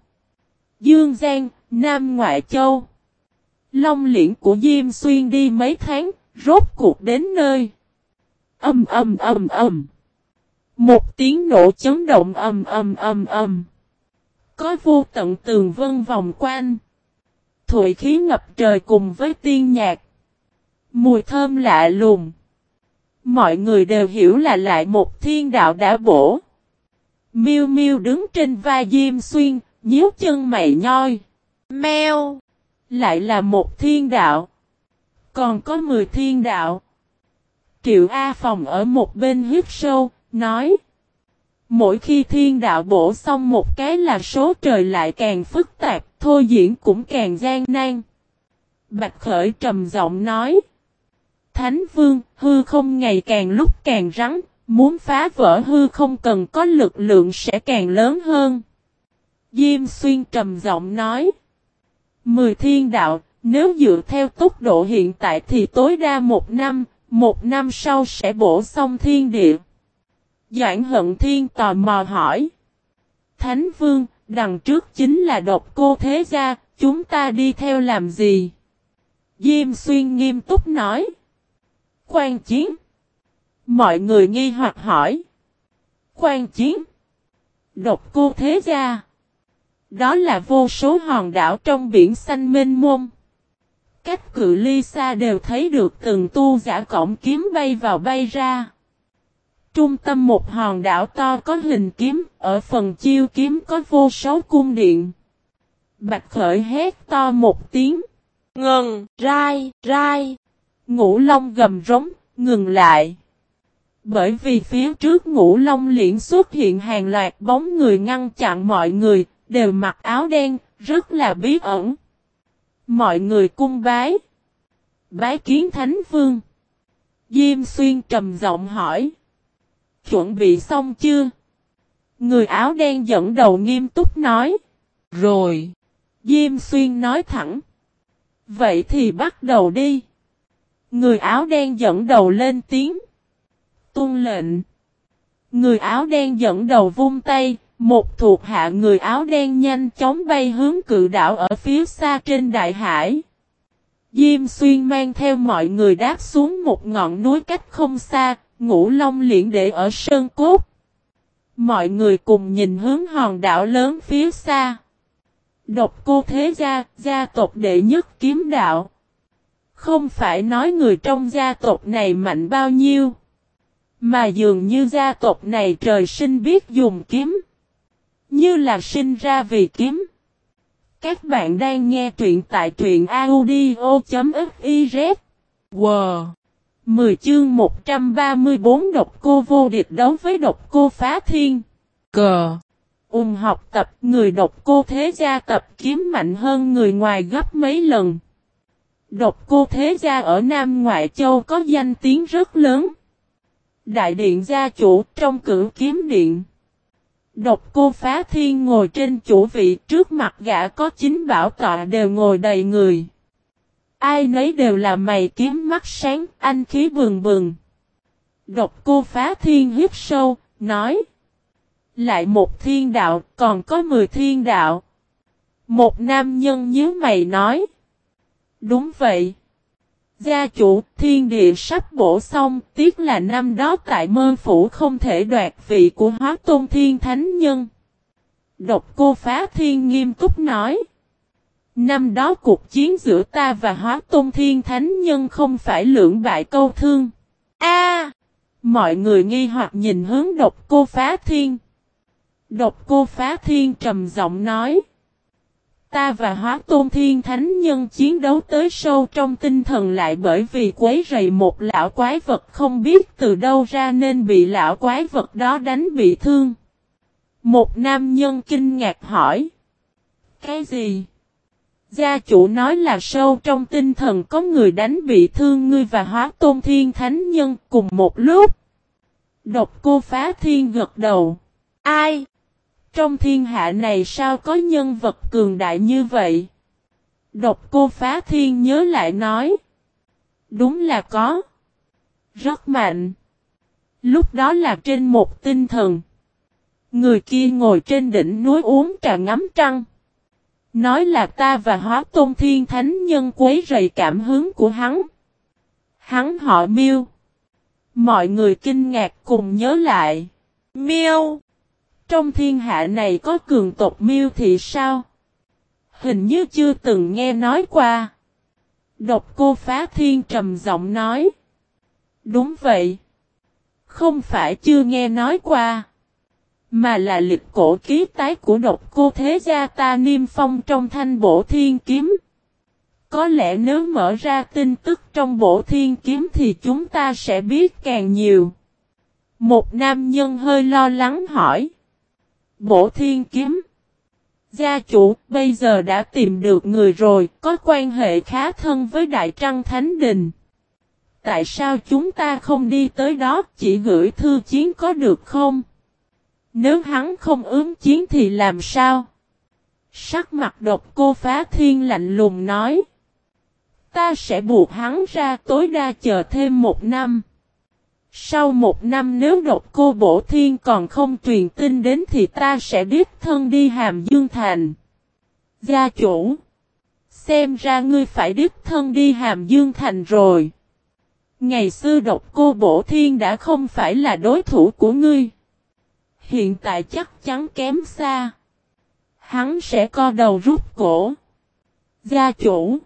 Dương Giang, Nam Ngoại Châu. Long Liễn của Diêm Xuyên đi mấy tháng, rốt cuộc đến nơi. Âm âm âm âm. Một tiếng nổ chấn động âm âm âm âm. Có vô tận tường vân vòng quanh. Thụy khí ngập trời cùng với tiên nhạc. Mùi thơm lạ lùng. Mọi người đều hiểu là lại một thiên đạo đã bổ. Miêu miêu đứng trên vai Diêm Xuyên, nhíu chân mày nhoi. Mèo! Lại là một thiên đạo. Còn có mười thiên đạo. Triệu A Phòng ở một bên hít sâu, nói. Mỗi khi thiên đạo bổ xong một cái là số trời lại càng phức tạp, thôi diễn cũng càng gian nan. Bạch Khởi trầm giọng nói. Thánh Vương, hư không ngày càng lúc càng rắn, muốn phá vỡ hư không cần có lực lượng sẽ càng lớn hơn. Diêm Xuyên trầm giọng nói. Mười thiên đạo, nếu dựa theo tốc độ hiện tại thì tối đa một năm, một năm sau sẽ bổ xong thiên địa. Doãn hận thiên tò mò hỏi. Thánh Vương, đằng trước chính là độc cô thế gia, chúng ta đi theo làm gì? Diêm Xuyên nghiêm túc nói quan chiến. Mọi người nghi hoặc hỏi. Quan chiến. Độc cô thế gia. Đó là vô số hòn đảo trong biển xanh mênh mông. Cách cự ly xa đều thấy được từng tu giả cổng kiếm bay vào bay ra. Trung tâm một hòn đảo to có hình kiếm, ở phần chiêu kiếm có vô số cung điện. Bạch khởi hét to một tiếng. Ngừng, rai, rai. Ngũ Long gầm rống, ngừng lại. Bởi vì phía trước Ngũ Long liễn xuất hiện hàng loạt bóng người ngăn chặn mọi người, đều mặc áo đen, rất là bí ẩn. Mọi người cung bái. Bái kiến Thánh Vương. Diêm Xuyên trầm giọng hỏi. Chuẩn bị xong chưa? Người áo đen dẫn đầu nghiêm túc nói. Rồi. Diêm Xuyên nói thẳng. Vậy thì bắt đầu đi. Người áo đen dẫn đầu lên tiếng. Tuân lệnh. Người áo đen dẫn đầu vung tay, một thuộc hạ người áo đen nhanh chóng bay hướng cự đảo ở phía xa trên đại hải. Diêm xuyên mang theo mọi người đáp xuống một ngọn núi cách không xa, ngũ long liễn để ở sơn cốt. Mọi người cùng nhìn hướng hòn đảo lớn phía xa. Độc cô thế gia, gia tộc đệ nhất kiếm đạo. Không phải nói người trong gia tộc này mạnh bao nhiêu. Mà dường như gia tộc này trời sinh biết dùng kiếm. Như là sinh ra vì kiếm. Các bạn đang nghe truyện tại truyện audio.fiz. Wow! 10 chương 134 độc cô vô địch đấu với độc cô phá thiên. Cờ! Ung học tập người độc cô thế gia tập kiếm mạnh hơn người ngoài gấp mấy lần. Độc cô thế gia ở Nam Ngoại Châu có danh tiếng rất lớn. Đại điện gia chủ trong cử kiếm điện. Độc cô phá thiên ngồi trên chủ vị trước mặt gã có chính bảo tọa đều ngồi đầy người. Ai nấy đều là mày kiếm mắt sáng, anh khí bừng bừng. Độc cô phá thiên hít sâu, nói. Lại một thiên đạo, còn có mười thiên đạo. Một nam nhân nhớ mày nói. Đúng vậy. Gia chủ, thiên địa sắp bổ xong, tiếc là năm đó tại mơ phủ không thể đoạt vị của hóa tôn thiên thánh nhân. Độc cô phá thiên nghiêm túc nói. Năm đó cuộc chiến giữa ta và hóa tôn thiên thánh nhân không phải lưỡng bại câu thương. A, Mọi người nghi hoặc nhìn hướng độc cô phá thiên. Độc cô phá thiên trầm giọng nói. Ta và hóa tôn thiên thánh nhân chiến đấu tới sâu trong tinh thần lại bởi vì quấy rầy một lão quái vật không biết từ đâu ra nên bị lão quái vật đó đánh bị thương. Một nam nhân kinh ngạc hỏi. Cái gì? Gia chủ nói là sâu trong tinh thần có người đánh bị thương ngươi và hóa tôn thiên thánh nhân cùng một lúc. Độc cô phá thiên gật đầu. Ai? Trong thiên hạ này sao có nhân vật cường đại như vậy? Độc cô phá thiên nhớ lại nói. Đúng là có. Rất mạnh. Lúc đó là trên một tinh thần. Người kia ngồi trên đỉnh núi uống trà ngắm trăng. Nói là ta và hóa tôn thiên thánh nhân quấy rầy cảm hứng của hắn. Hắn họ miêu. Mọi người kinh ngạc cùng nhớ lại. Miêu. Trong thiên hạ này có cường tộc miêu thì sao? Hình như chưa từng nghe nói qua. Độc cô phá thiên trầm giọng nói. Đúng vậy. Không phải chưa nghe nói qua. Mà là lịch cổ ký tái của độc cô thế gia ta niêm phong trong thanh bổ thiên kiếm. Có lẽ nếu mở ra tin tức trong bổ thiên kiếm thì chúng ta sẽ biết càng nhiều. Một nam nhân hơi lo lắng hỏi. Bổ thiên kiếm. Gia chủ bây giờ đã tìm được người rồi, có quan hệ khá thân với Đại Trăng Thánh Đình. Tại sao chúng ta không đi tới đó chỉ gửi thư chiến có được không? Nếu hắn không ứng chiến thì làm sao? Sắc mặt độc cô phá thiên lạnh lùng nói. Ta sẽ buộc hắn ra tối đa chờ thêm một năm. Sau một năm nếu độc cô bổ thiên còn không truyền tin đến thì ta sẽ đích thân đi hàm dương thành. Gia chủ. Xem ra ngươi phải đích thân đi hàm dương thành rồi. Ngày xưa độc cô bổ thiên đã không phải là đối thủ của ngươi. Hiện tại chắc chắn kém xa. Hắn sẽ co đầu rút cổ. Gia chủ.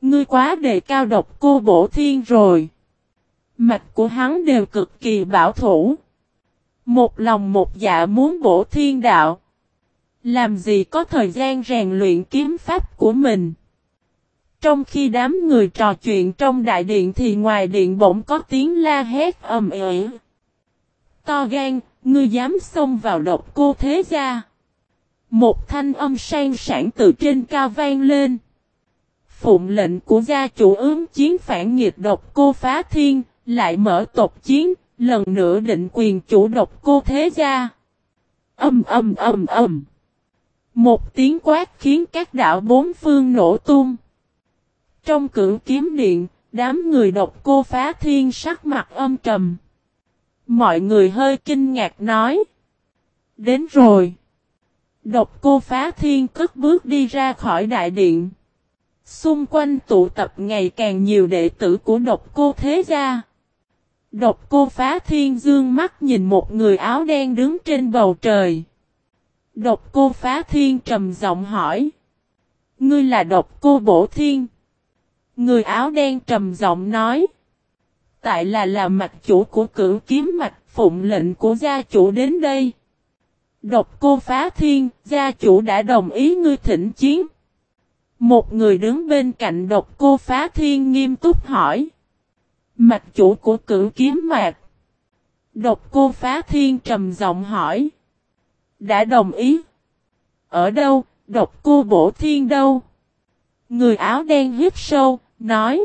Ngươi quá đề cao độc cô bổ thiên rồi. Mạch của hắn đều cực kỳ bảo thủ. Một lòng một dạ muốn bổ thiên đạo. Làm gì có thời gian rèn luyện kiếm pháp của mình. Trong khi đám người trò chuyện trong đại điện thì ngoài điện bỗng có tiếng la hét ầm ĩ. To gan, ngươi dám xông vào độc cô thế gia. Một thanh âm sang sản từ trên cao vang lên. Phụng lệnh của gia chủ ướm chiến phản nghiệt độc cô phá thiên, lại mở tộc chiến, lần nữa định quyền chủ độc cô thế gia. Âm âm âm âm. Một tiếng quát khiến các đạo bốn phương nổ tung. Trong cử kiếm điện, đám người độc cô phá thiên sắc mặt âm trầm. Mọi người hơi kinh ngạc nói. Đến rồi. Độc cô phá thiên cất bước đi ra khỏi đại điện. Xung quanh tụ tập ngày càng nhiều đệ tử của độc cô thế gia. Độc cô phá thiên dương mắt nhìn một người áo đen đứng trên bầu trời. Độc cô phá thiên trầm giọng hỏi. Ngươi là độc cô bổ thiên. Người áo đen trầm giọng nói. Tại là là mặt chủ của cử kiếm mạch phụng lệnh của gia chủ đến đây. Độc cô phá thiên, gia chủ đã đồng ý ngươi thỉnh chiến. Một người đứng bên cạnh độc cô phá thiên nghiêm túc hỏi. Mạch chủ của cử kiếm mạc. Độc cô phá thiên trầm giọng hỏi. Đã đồng ý. Ở đâu, độc cô bổ thiên đâu? Người áo đen hít sâu, nói.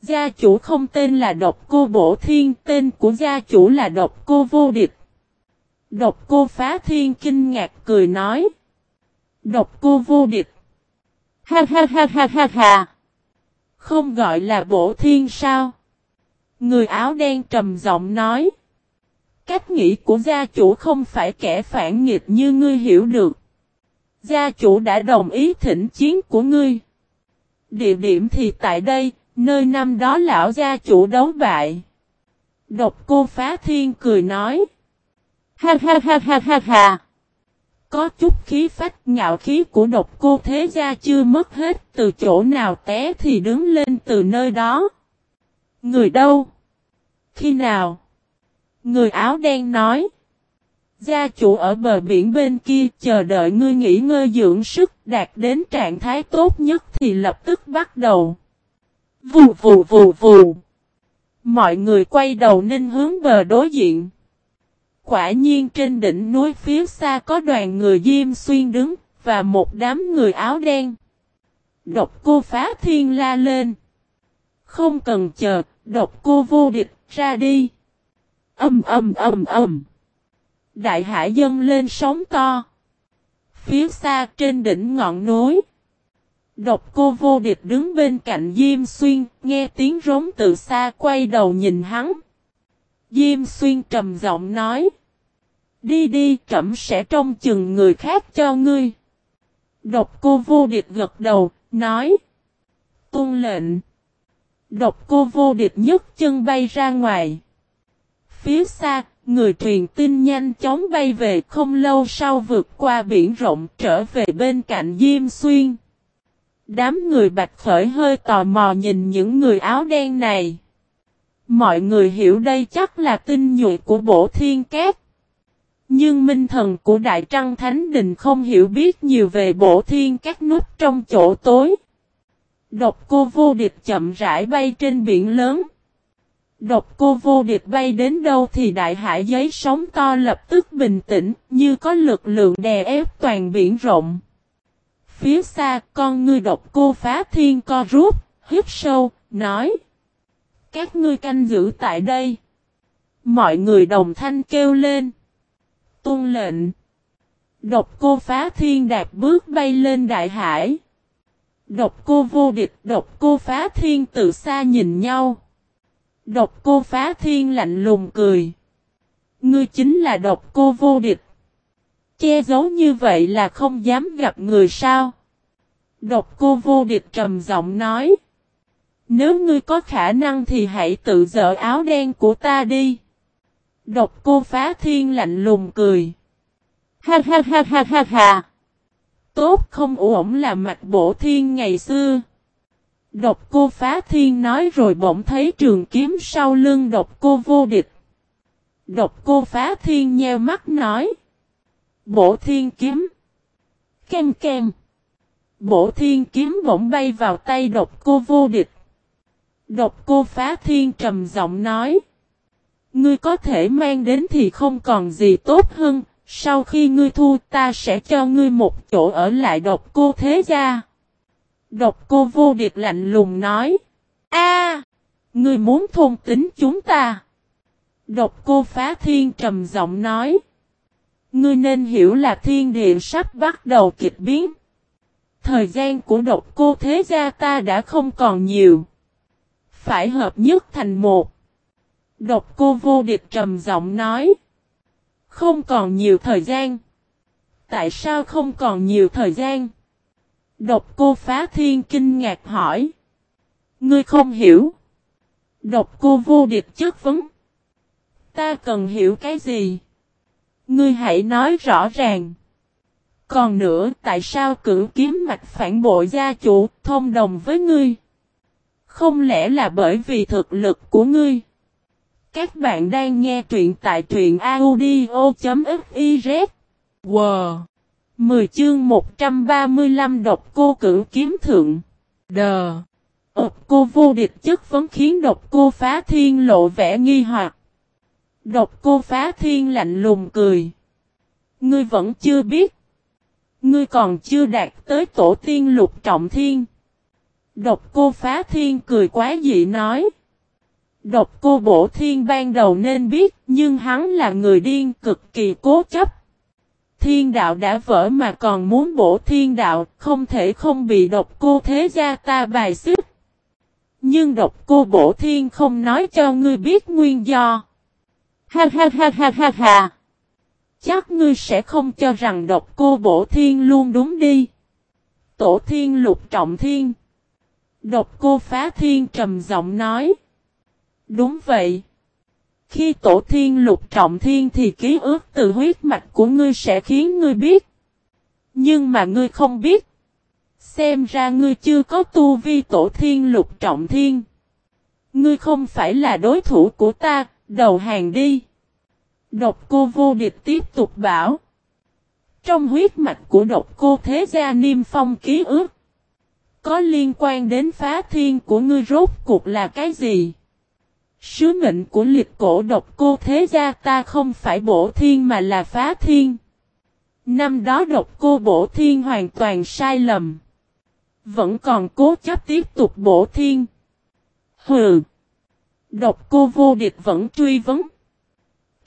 Gia chủ không tên là độc cô bổ thiên, tên của gia chủ là độc cô vô địch. Độc cô phá thiên kinh ngạc cười nói. Độc cô vô địch. Ha ha ha ha ha ha. Không gọi là bổ thiên sao? Người áo đen trầm giọng nói. Cách nghĩ của gia chủ không phải kẻ phản nghịch như ngươi hiểu được. Gia chủ đã đồng ý thỉnh chiến của ngươi. Địa điểm thì tại đây, nơi năm đó lão gia chủ đấu bại. Độc cô phá thiên cười nói. Ha ha ha ha ha ha. Có chút khí phách ngạo khí của độc cô thế gia chưa mất hết từ chỗ nào té thì đứng lên từ nơi đó. Người đâu? Khi nào? Người áo đen nói. Gia chủ ở bờ biển bên kia chờ đợi ngươi nghỉ ngơi dưỡng sức đạt đến trạng thái tốt nhất thì lập tức bắt đầu. Vù vù vù vù. Mọi người quay đầu ninh hướng bờ đối diện. Quả nhiên trên đỉnh núi phía xa có đoàn người Diêm Xuyên đứng, và một đám người áo đen. Độc cô phá thiên la lên. Không cần chờ, độc cô vô địch, ra đi. Âm âm âm âm. Đại hải dâng lên sóng to. Phía xa trên đỉnh ngọn núi. Độc cô vô địch đứng bên cạnh Diêm Xuyên, nghe tiếng rống từ xa quay đầu nhìn hắn. Diêm Xuyên trầm giọng nói. Đi đi, trẩm sẽ trông chừng người khác cho ngươi. Độc cô vô địch gật đầu, nói. Tôn lệnh. Độc cô vô địch nhất chân bay ra ngoài. Phía xa, người truyền tin nhanh chóng bay về không lâu sau vượt qua biển rộng trở về bên cạnh Diêm Xuyên. Đám người bạch khởi hơi tò mò nhìn những người áo đen này. Mọi người hiểu đây chắc là tinh nhuệ của bổ thiên kép. Nhưng minh thần của Đại Trăng Thánh Đình không hiểu biết nhiều về bổ thiên các nút trong chỗ tối. Độc cô vô địch chậm rãi bay trên biển lớn. Độc cô vô địch bay đến đâu thì đại hải giấy sóng to lập tức bình tĩnh, như có lực lượng đè ép toàn biển rộng. Phía xa, con ngươi độc cô phá thiên co rút, hít sâu, nói. Các ngươi canh giữ tại đây. Mọi người đồng thanh kêu lên. Tôn lệnh. Độc cô phá thiên đạp bước bay lên đại hải. Độc cô vô địch, độc cô phá thiên từ xa nhìn nhau. Độc cô phá thiên lạnh lùng cười. Ngươi chính là độc cô vô địch. Che giấu như vậy là không dám gặp người sao. Độc cô vô địch trầm giọng nói. Nếu ngươi có khả năng thì hãy tự dỡ áo đen của ta đi. Độc cô phá thiên lạnh lùng cười. Ha ha ha ha ha ha. Tốt không ổn là mạch bổ thiên ngày xưa. Độc cô phá thiên nói rồi bỗng thấy trường kiếm sau lưng độc cô vô địch. Độc cô phá thiên nheo mắt nói. Bổ thiên kiếm. Kem kem. Bổ thiên kiếm bỗng bay vào tay độc cô vô địch. Độc cô phá thiên trầm giọng nói. Ngươi có thể mang đến thì không còn gì tốt hơn, sau khi ngươi thu, ta sẽ cho ngươi một chỗ ở lại độc cô thế gia. Độc cô vô địch lạnh lùng nói. a, Ngươi muốn thôn tính chúng ta. Độc cô phá thiên trầm giọng nói. Ngươi nên hiểu là thiên địa sắp bắt đầu kịch biến. Thời gian của độc cô thế gia ta đã không còn nhiều. Phải hợp nhất thành một. Độc cô vô địch trầm giọng nói. Không còn nhiều thời gian. Tại sao không còn nhiều thời gian? Độc cô phá thiên kinh ngạc hỏi. Ngươi không hiểu. Độc cô vô địch chất vấn. Ta cần hiểu cái gì? Ngươi hãy nói rõ ràng. Còn nữa, tại sao cử kiếm mạch phản bội gia chủ thông đồng với ngươi? Không lẽ là bởi vì thực lực của ngươi? Các bạn đang nghe truyện tại truyện audio.fiz. Wow! 10 chương 135 độc cô cử kiếm thượng. Đờ! Độc cô vô địch chất vấn khiến độc cô phá thiên lộ vẻ nghi hoặc. Độc cô phá thiên lạnh lùng cười. Ngươi vẫn chưa biết. Ngươi còn chưa đạt tới tổ tiên lục trọng thiên. Độc cô phá thiên cười quá dị nói. Độc cô bổ thiên ban đầu nên biết, nhưng hắn là người điên cực kỳ cố chấp. Thiên đạo đã vỡ mà còn muốn bổ thiên đạo, không thể không bị độc cô thế gia ta bài xích. Nhưng độc cô bổ thiên không nói cho ngươi biết nguyên do. Ha ha ha ha ha ha. Chắc ngươi sẽ không cho rằng độc cô bổ thiên luôn đúng đi. Tổ thiên lục trọng thiên. Độc cô phá thiên trầm giọng nói. Đúng vậy. Khi tổ thiên lục trọng thiên thì ký ức từ huyết mạch của ngươi sẽ khiến ngươi biết. Nhưng mà ngươi không biết. Xem ra ngươi chưa có tu vi tổ thiên lục trọng thiên. Ngươi không phải là đối thủ của ta, đầu hàng đi. Độc cô vô địch tiếp tục bảo. Trong huyết mạch của độc cô thế gia niêm phong ký ức. Có liên quan đến phá thiên của ngươi rốt cuộc là cái gì? Sứ mệnh của liệt cổ độc cô thế gia ta không phải bổ thiên mà là phá thiên. Năm đó độc cô bổ thiên hoàn toàn sai lầm. Vẫn còn cố chấp tiếp tục bổ thiên. Hừ. Độc cô vô địch vẫn truy vấn.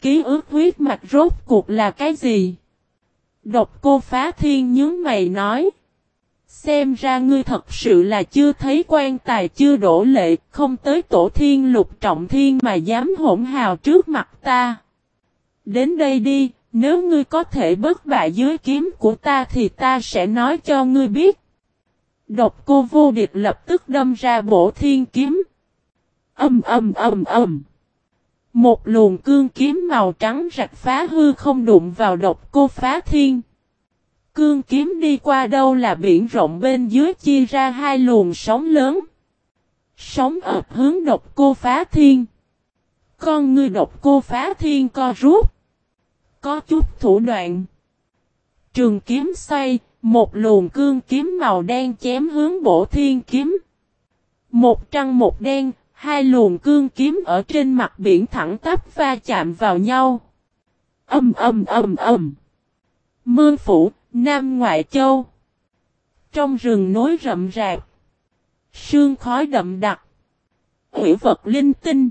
Ký ức huyết mạch rốt cuộc là cái gì? Độc cô phá thiên nhướng mày nói. Xem ra ngươi thật sự là chưa thấy quan tài chưa đổ lệ, không tới tổ thiên lục trọng thiên mà dám hỗn hào trước mặt ta. Đến đây đi, nếu ngươi có thể bất bại dưới kiếm của ta thì ta sẽ nói cho ngươi biết. Độc cô vô địch lập tức đâm ra bổ thiên kiếm. Âm âm âm âm. Một luồng cương kiếm màu trắng rạch phá hư không đụng vào độc cô phá thiên. Cương kiếm đi qua đâu là biển rộng bên dưới chia ra hai luồng sóng lớn. Sóng ập hướng độc cô phá thiên. Con ngươi độc cô phá thiên co rút. Có chút thủ đoạn. Trường kiếm xoay, một luồng cương kiếm màu đen chém hướng bổ thiên kiếm. Một trăng một đen, hai luồng cương kiếm ở trên mặt biển thẳng tắp va chạm vào nhau. Âm âm âm âm. Mưa phủ, Nam Ngoại Châu. Trong rừng nối rậm rạp. Sương khói đậm đặc. Hủy vật linh tinh.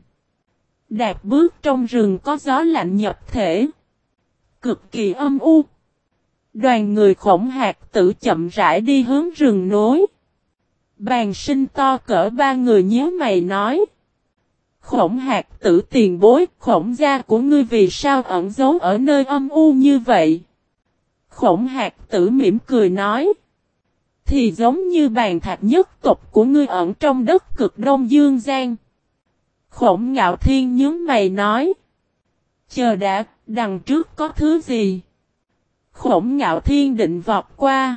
Đạp bước trong rừng có gió lạnh nhập thể. Cực kỳ âm u. Đoàn người khổng hạt tử chậm rãi đi hướng rừng nối. Bàn sinh to cỡ ba người nhớ mày nói. Khổng hạt tử tiền bối, khổng gia của ngươi vì sao ẩn giấu ở nơi âm u như vậy? Khổng hạt tử mỉm cười nói. Thì giống như bàn thạch nhất tộc của ngươi ẩn trong đất cực đông dương gian. Khổng ngạo thiên nhớ mày nói. Chờ đã, đằng trước có thứ gì? Khổng ngạo thiên định vọt qua.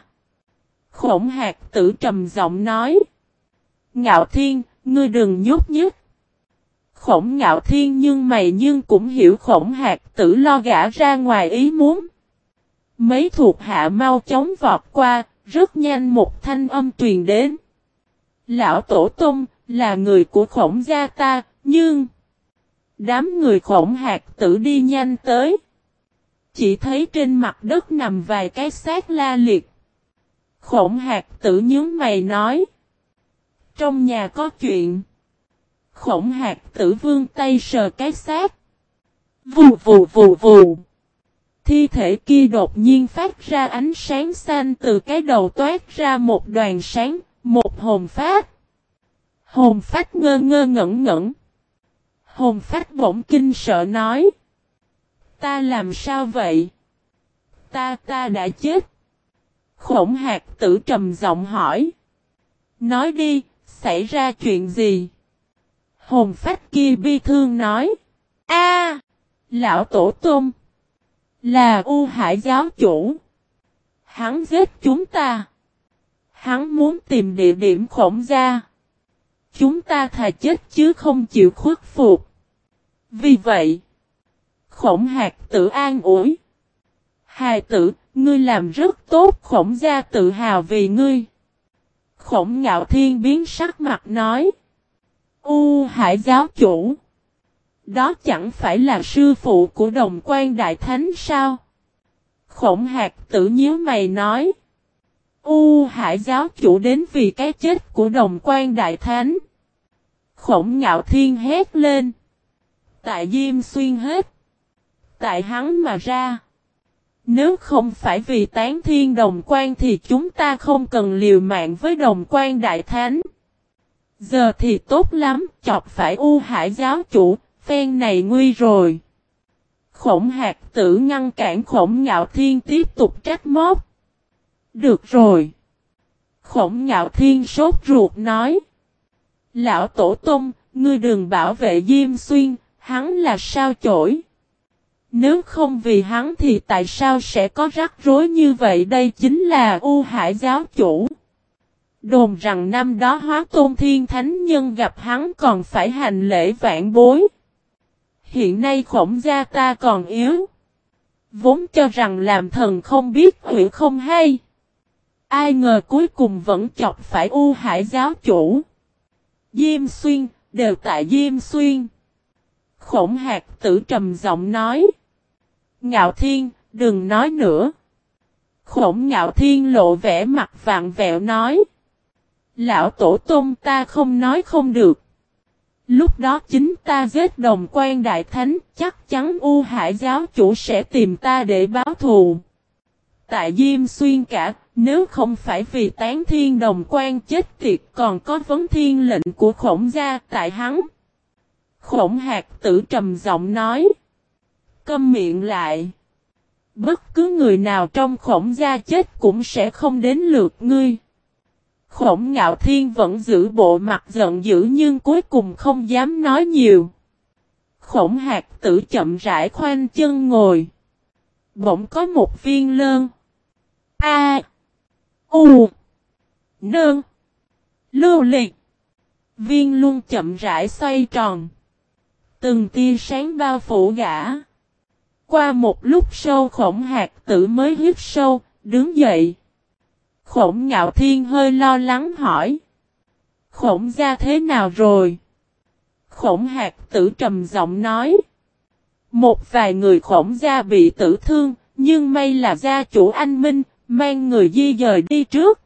Khổng hạt tử trầm giọng nói. Ngạo thiên, ngươi đừng nhút nhích. Khổng ngạo thiên nhưng mày nhưng cũng hiểu khổng hạt tử lo gã ra ngoài ý muốn. Mấy thuộc hạ mau chóng vọt qua, rất nhanh một thanh âm truyền đến. Lão Tổ Tông, là người của khổng gia ta, nhưng... Đám người khổng hạt tử đi nhanh tới. Chỉ thấy trên mặt đất nằm vài cái xác la liệt. Khổng hạt tử nhớ mày nói. Trong nhà có chuyện. Khổng hạt tử vương tay sờ cái xác. Vù vù vù vù. Thi thể kia đột nhiên phát ra ánh sáng xanh từ cái đầu toát ra một đoàn sáng, một hồn phát. Hồn phát ngơ ngơ ngẩn ngẩn. Hồn phát bỗng kinh sợ nói. Ta làm sao vậy? Ta ta đã chết. Khổng hạt tử trầm giọng hỏi. Nói đi, xảy ra chuyện gì? Hồn phách kia bi thương nói. a Lão Tổ Tôn! Là U Hải giáo chủ! Hắn giết chúng ta! Hắn muốn tìm địa điểm khổng ra. Chúng ta thà chết chứ không chịu khuất phục. Vì vậy, khổng hạt tử an ủi. Hài tử, ngươi làm rất tốt khổng gia tự hào vì ngươi. Khổng ngạo thiên biến sắc mặt nói. U hải giáo chủ. Đó chẳng phải là sư phụ của đồng quan đại thánh sao? Khổng hạt tử nhớ mày nói. U hải giáo chủ đến vì cái chết của đồng quan đại thánh. Khổng ngạo thiên hét lên. Tại Diêm xuyên hết. Tại hắn mà ra. Nếu không phải vì tán thiên đồng quan thì chúng ta không cần liều mạng với đồng quan đại thánh. Giờ thì tốt lắm, chọc phải u hải giáo chủ, phen này nguy rồi. Khổng hạt tử ngăn cản khổng ngạo thiên tiếp tục trách móc. Được rồi. Khổng ngạo thiên sốt ruột nói. Lão tổ tung, ngươi đừng bảo vệ Diêm Xuyên, hắn là sao chổi. Nếu không vì hắn thì tại sao sẽ có rắc rối như vậy đây chính là U Hải giáo chủ. Đồn rằng năm đó hóa tôn thiên thánh nhân gặp hắn còn phải hành lễ vạn bối. Hiện nay khổng gia ta còn yếu. Vốn cho rằng làm thần không biết hủy không hay. Ai ngờ cuối cùng vẫn chọc phải U Hải giáo chủ. Diêm xuyên, đều tại Diêm xuyên. Khổng hạt tử trầm giọng nói. Ngạo thiên, đừng nói nữa. Khổng ngạo thiên lộ vẻ mặt vạn vẹo nói. Lão tổ tôn ta không nói không được. Lúc đó chính ta giết đồng quan đại thánh, chắc chắn U Hải giáo chủ sẽ tìm ta để báo thù. Tại Diêm Xuyên cả, nếu không phải vì tán thiên đồng quan chết tiệt còn có vấn thiên lệnh của khổng gia tại hắn. Khổng hạt tử trầm giọng nói. Câm miệng lại. Bất cứ người nào trong khổng gia chết cũng sẽ không đến lượt ngươi. Khổng ngạo thiên vẫn giữ bộ mặt giận dữ nhưng cuối cùng không dám nói nhiều. Khổng hạt tử chậm rãi khoanh chân ngồi. Bỗng có một viên lơn. A. U. Nương. Lưu liệt. Viên luôn chậm rãi xoay tròn. Từng tia sáng bao phủ gã. Qua một lúc sâu khổng hạt tử mới hít sâu, đứng dậy. Khổng ngạo thiên hơi lo lắng hỏi. Khổng ra thế nào rồi? Khổng hạt tử trầm giọng nói. Một vài người khổng gia bị tử thương, nhưng may là gia chủ anh Minh, mang người di dời đi trước.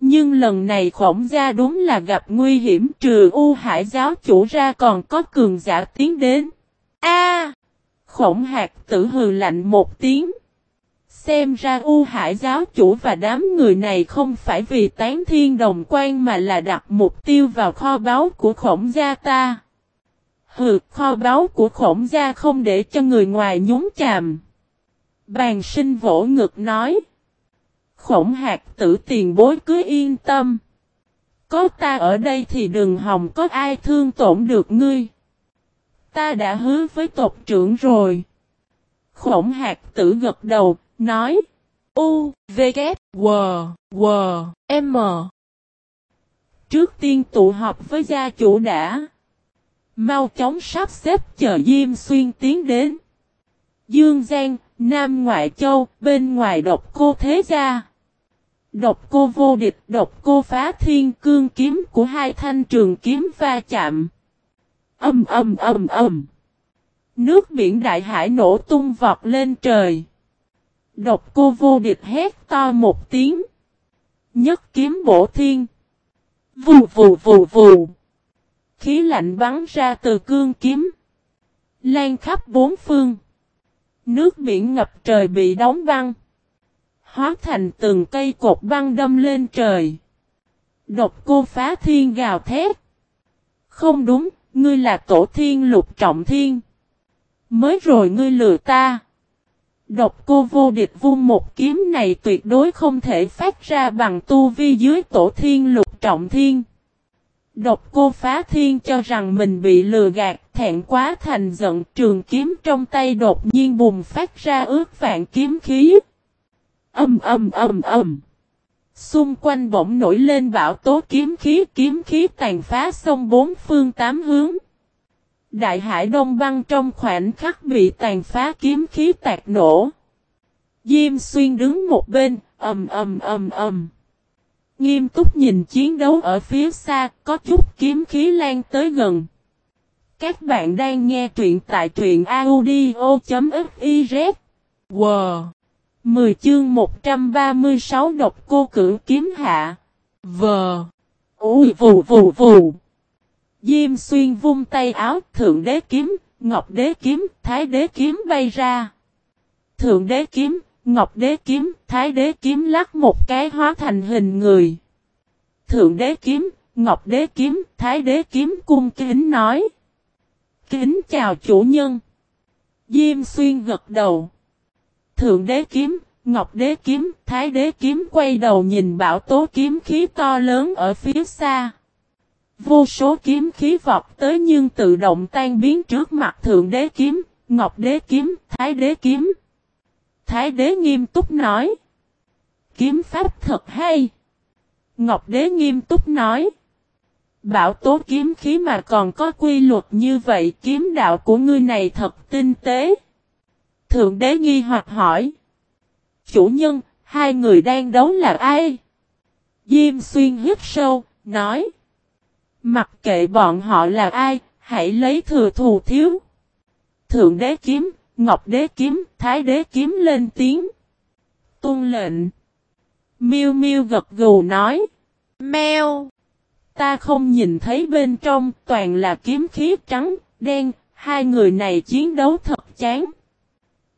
Nhưng lần này khổng gia đúng là gặp nguy hiểm trừ U Hải giáo chủ ra còn có cường giả tiến đến. A! khổng hạt tử hừ lạnh một tiếng. Xem ra U Hải giáo chủ và đám người này không phải vì tán thiên đồng quan mà là đặt mục tiêu vào kho báu của khổng gia ta. Hừ, kho báu của khổng gia không để cho người ngoài nhúng chàm. Bàn sinh vỗ ngực nói. Khổng hạt tử tiền bối cứ yên tâm. Có ta ở đây thì đừng hòng có ai thương tổn được ngươi. Ta đã hứa với tộc trưởng rồi. Khổng hạt tử gật đầu, nói. U, V, K, W, W, M. Trước tiên tụ họp với gia chủ đã. Mau chóng sắp xếp chờ Diêm Xuyên tiến đến. Dương Giang, Nam Ngoại Châu, bên ngoài độc cô thế gia. Độc cô vô địch, độc cô phá thiên cương kiếm của hai thanh trường kiếm va chạm. Âm âm âm âm. Nước biển đại hải nổ tung vọt lên trời. Độc cô vô địch hét to một tiếng. Nhất kiếm bổ thiên. Vù vù vù vù. Khí lạnh bắn ra từ cương kiếm. Lan khắp bốn phương. Nước biển ngập trời bị đóng băng. Hóa thành từng cây cột băng đâm lên trời. Độc cô phá thiên gào thét. Không đúng, ngươi là tổ thiên lục trọng thiên. Mới rồi ngươi lừa ta. Độc cô vô địch vung một kiếm này tuyệt đối không thể phát ra bằng tu vi dưới tổ thiên lục trọng thiên. Độc cô phá thiên cho rằng mình bị lừa gạt, thẹn quá thành giận trường kiếm trong tay đột nhiên bùng phát ra ước vạn kiếm khí. Âm âm âm âm. Xung quanh bỗng nổi lên bão tố kiếm khí kiếm khí tàn phá sông bốn phương tám hướng. Đại hải đông băng trong khoảnh khắc bị tàn phá kiếm khí tạc nổ. Diêm xuyên đứng một bên, ầm ầm ầm ầm. Nghiêm túc nhìn chiến đấu ở phía xa, có chút kiếm khí lan tới gần. Các bạn đang nghe truyện tại truyện audio.fiz. Wow! 10 chương 136 độc cô cử kiếm hạ. Vờ! Ui vù vù vù! Diêm xuyên vung tay áo, thượng đế kiếm, ngọc đế kiếm, thái đế kiếm bay ra. Thượng đế kiếm, ngọc đế kiếm, thái đế kiếm lắc một cái hóa thành hình người. Thượng đế kiếm, ngọc đế kiếm, thái đế kiếm cung kính nói. Kính chào chủ nhân. Diêm xuyên gật đầu. Thượng đế kiếm, ngọc đế kiếm, thái đế kiếm quay đầu nhìn bảo tố kiếm khí to lớn ở phía xa. Vô số kiếm khí vọc tới nhưng tự động tan biến trước mặt thượng đế kiếm, ngọc đế kiếm, thái đế kiếm. Thái đế nghiêm túc nói. Kiếm pháp thật hay. Ngọc đế nghiêm túc nói. Bảo tố kiếm khí mà còn có quy luật như vậy kiếm đạo của ngươi này thật tinh tế. Thượng đế nghi hoặc hỏi. Chủ nhân, hai người đang đấu là ai? Diêm xuyên hít sâu, nói. Mặc kệ bọn họ là ai, hãy lấy thừa thù thiếu. Thượng đế kiếm, ngọc đế kiếm, thái đế kiếm lên tiếng. Tôn lệnh. Miêu miêu gật gù nói. Mèo. Ta không nhìn thấy bên trong toàn là kiếm khí trắng, đen, hai người này chiến đấu thật chán.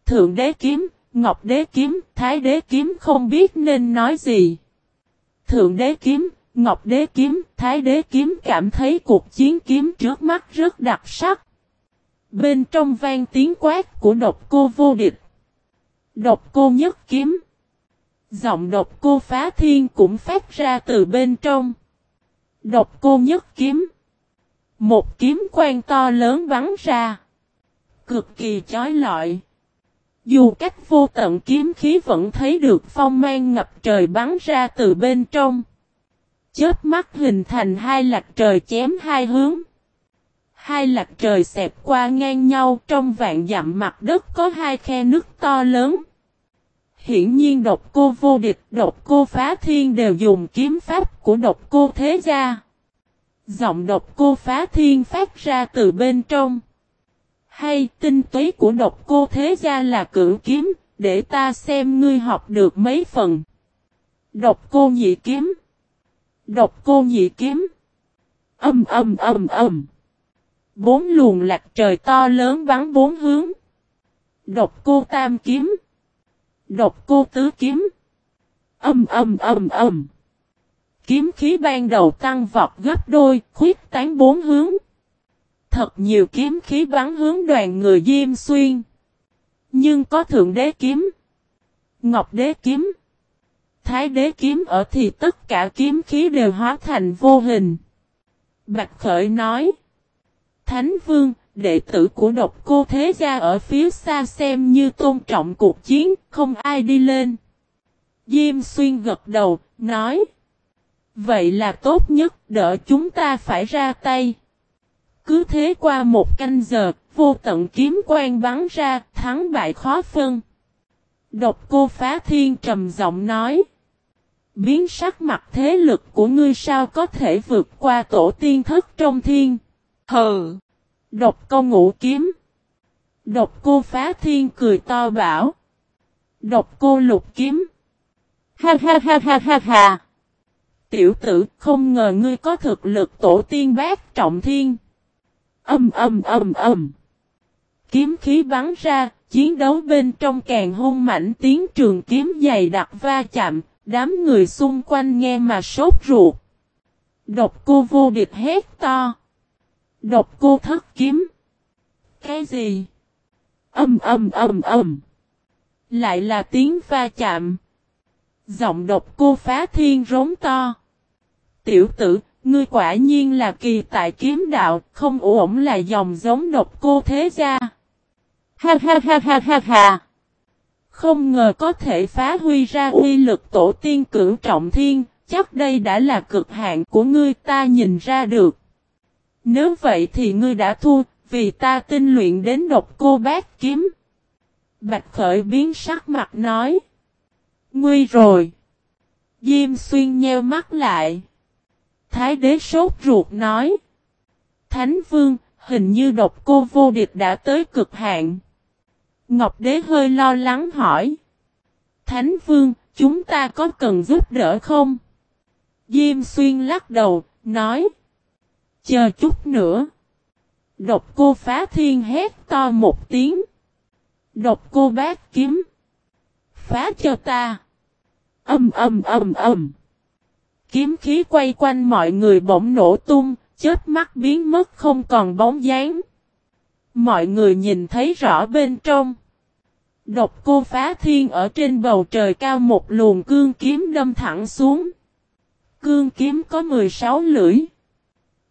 Thượng đế kiếm, ngọc đế kiếm, thái đế kiếm không biết nên nói gì. Thượng đế kiếm, ngọc đế kiếm, thái đế kiếm cảm thấy cuộc chiến kiếm trước mắt rất đặc sắc. Bên trong vang tiếng quát của độc cô vô địch. Độc cô nhất kiếm. Giọng độc cô phá thiên cũng phát ra từ bên trong. Độc cô nhất kiếm. Một kiếm quan to lớn bắn ra. Cực kỳ chói lọi. Dù cách vô tận kiếm khí vẫn thấy được phong mang ngập trời bắn ra từ bên trong. Chớp mắt hình thành hai lạch trời chém hai hướng. Hai lạch trời xẹp qua ngang nhau trong vạn dặm mặt đất có hai khe nước to lớn. Hiển nhiên độc cô vô địch, độc cô phá thiên đều dùng kiếm pháp của độc cô thế gia. Giọng độc cô phá thiên phát ra từ bên trong. Hay tinh túy của độc cô thế gia là cử kiếm, để ta xem ngươi học được mấy phần. Độc cô nhị kiếm. Độc cô nhị kiếm. Âm âm âm âm. Bốn luồng lạc trời to lớn bắn bốn hướng. Độc cô tam kiếm. Độc cô tứ kiếm. Âm âm âm âm. Kiếm khí ban đầu tăng vọt gấp đôi, khuyết tán bốn hướng. Thật nhiều kiếm khí bắn hướng đoàn người Diêm Xuyên. Nhưng có Thượng Đế Kiếm, Ngọc Đế Kiếm, Thái Đế Kiếm ở thì tất cả kiếm khí đều hóa thành vô hình. Bạch Khởi nói, Thánh Vương, đệ tử của độc cô thế gia ở phía xa xem như tôn trọng cuộc chiến, không ai đi lên. Diêm Xuyên gật đầu, nói, Vậy là tốt nhất, đỡ chúng ta phải ra tay. Cứ thế qua một canh giờ, vô tận kiếm quang bắn ra, thắng bại khó phân. Độc cô phá thiên trầm giọng nói. Biến sắc mặt thế lực của ngươi sao có thể vượt qua tổ tiên thất trong thiên. Hừ. Độc câu ngũ kiếm. Độc cô phá thiên cười to bảo. Độc cô lục kiếm. Ha ha ha ha ha ha. Tiểu tử không ngờ ngươi có thực lực tổ tiên bát trọng thiên. Âm âm âm âm. Kiếm khí bắn ra, chiến đấu bên trong càng hung mạnh tiếng trường kiếm dày đặc va chạm, đám người xung quanh nghe mà sốt ruột. Độc cô vô địch hét to. Độc cô thất kiếm. Cái gì? Âm âm âm âm. Lại là tiếng va chạm. Giọng độc cô phá thiên rống to. Tiểu tử, ngươi quả nhiên là kỳ tại kiếm đạo, không ổn là dòng giống độc cô thế gia. Ha ha ha ha ha ha. Không ngờ có thể phá huy ra uy lực tổ tiên cưỡng trọng thiên, chắc đây đã là cực hạn của ngươi ta nhìn ra được. Nếu vậy thì ngươi đã thua, vì ta tinh luyện đến độc cô bát kiếm. Bạch khởi biến sắc mặt nói. Nguy rồi. Diêm xuyên nheo mắt lại. Thái đế sốt ruột nói. Thánh vương, hình như độc cô vô địch đã tới cực hạn. Ngọc đế hơi lo lắng hỏi. Thánh vương, chúng ta có cần giúp đỡ không? Diêm xuyên lắc đầu, nói. Chờ chút nữa. Độc cô phá thiên hét to một tiếng. Độc cô bát kiếm. Phá cho ta. Âm âm âm âm. Kiếm khí quay quanh mọi người bỗng nổ tung, chết mắt biến mất không còn bóng dáng. Mọi người nhìn thấy rõ bên trong. Độc cô phá thiên ở trên bầu trời cao một luồng cương kiếm đâm thẳng xuống. Cương kiếm có 16 lưỡi.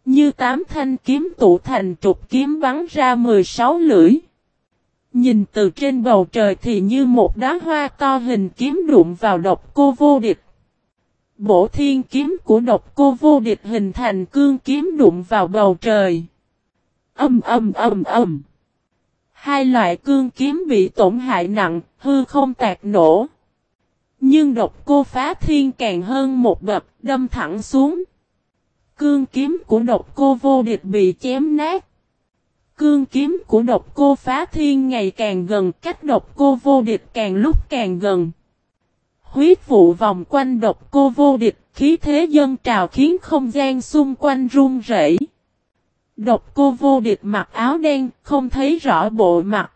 Như tám thanh kiếm tụ thành trục kiếm bắn ra 16 lưỡi. Nhìn từ trên bầu trời thì như một đá hoa to hình kiếm đụng vào độc cô vô địch. Bổ thiên kiếm của độc cô vô địch hình thành cương kiếm đụng vào bầu trời. Âm âm âm âm. Hai loại cương kiếm bị tổn hại nặng, hư không tạc nổ. Nhưng độc cô phá thiên càng hơn một bậc, đâm thẳng xuống. Cương kiếm của độc cô vô địch bị chém nát. Cương kiếm của độc cô phá thiên ngày càng gần cách độc cô vô địch càng lúc càng gần. Huyết vụ vòng quanh độc cô vô địch, khí thế dân trào khiến không gian xung quanh run rẩy. Độc cô vô địch mặc áo đen, không thấy rõ bộ mặt.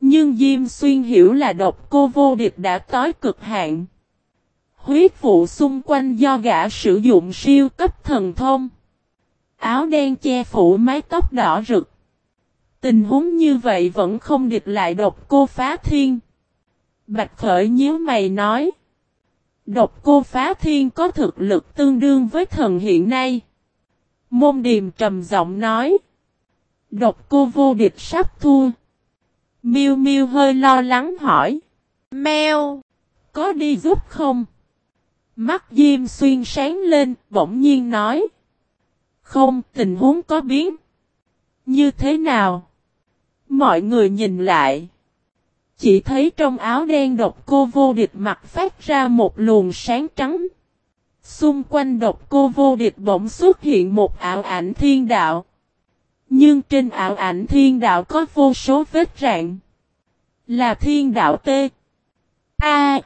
Nhưng Diêm Xuyên hiểu là độc cô vô địch đã tối cực hạn. Huyết vụ xung quanh do gã sử dụng siêu cấp thần thông. Áo đen che phủ mái tóc đỏ rực. Tình huống như vậy vẫn không địch lại độc cô phá thiên. Bạch Khởi nhíu mày nói. Độc cô phá thiên có thực lực tương đương với thần hiện nay. Môn điềm trầm giọng nói. Độc cô vô địch sắp thua. Miu Miu hơi lo lắng hỏi. Mèo, có đi giúp không? Mắt Diêm Xuyên sáng lên, bỗng nhiên nói. Không, tình huống có biến. Như thế nào? Mọi người nhìn lại. Chỉ thấy trong áo đen độc cô vô địch mặt phát ra một luồng sáng trắng. Xung quanh độc cô vô địch bỗng xuất hiện một ảo ảnh thiên đạo. Nhưng trên ảo ảnh thiên đạo có vô số vết rạn. Là thiên đạo T. A.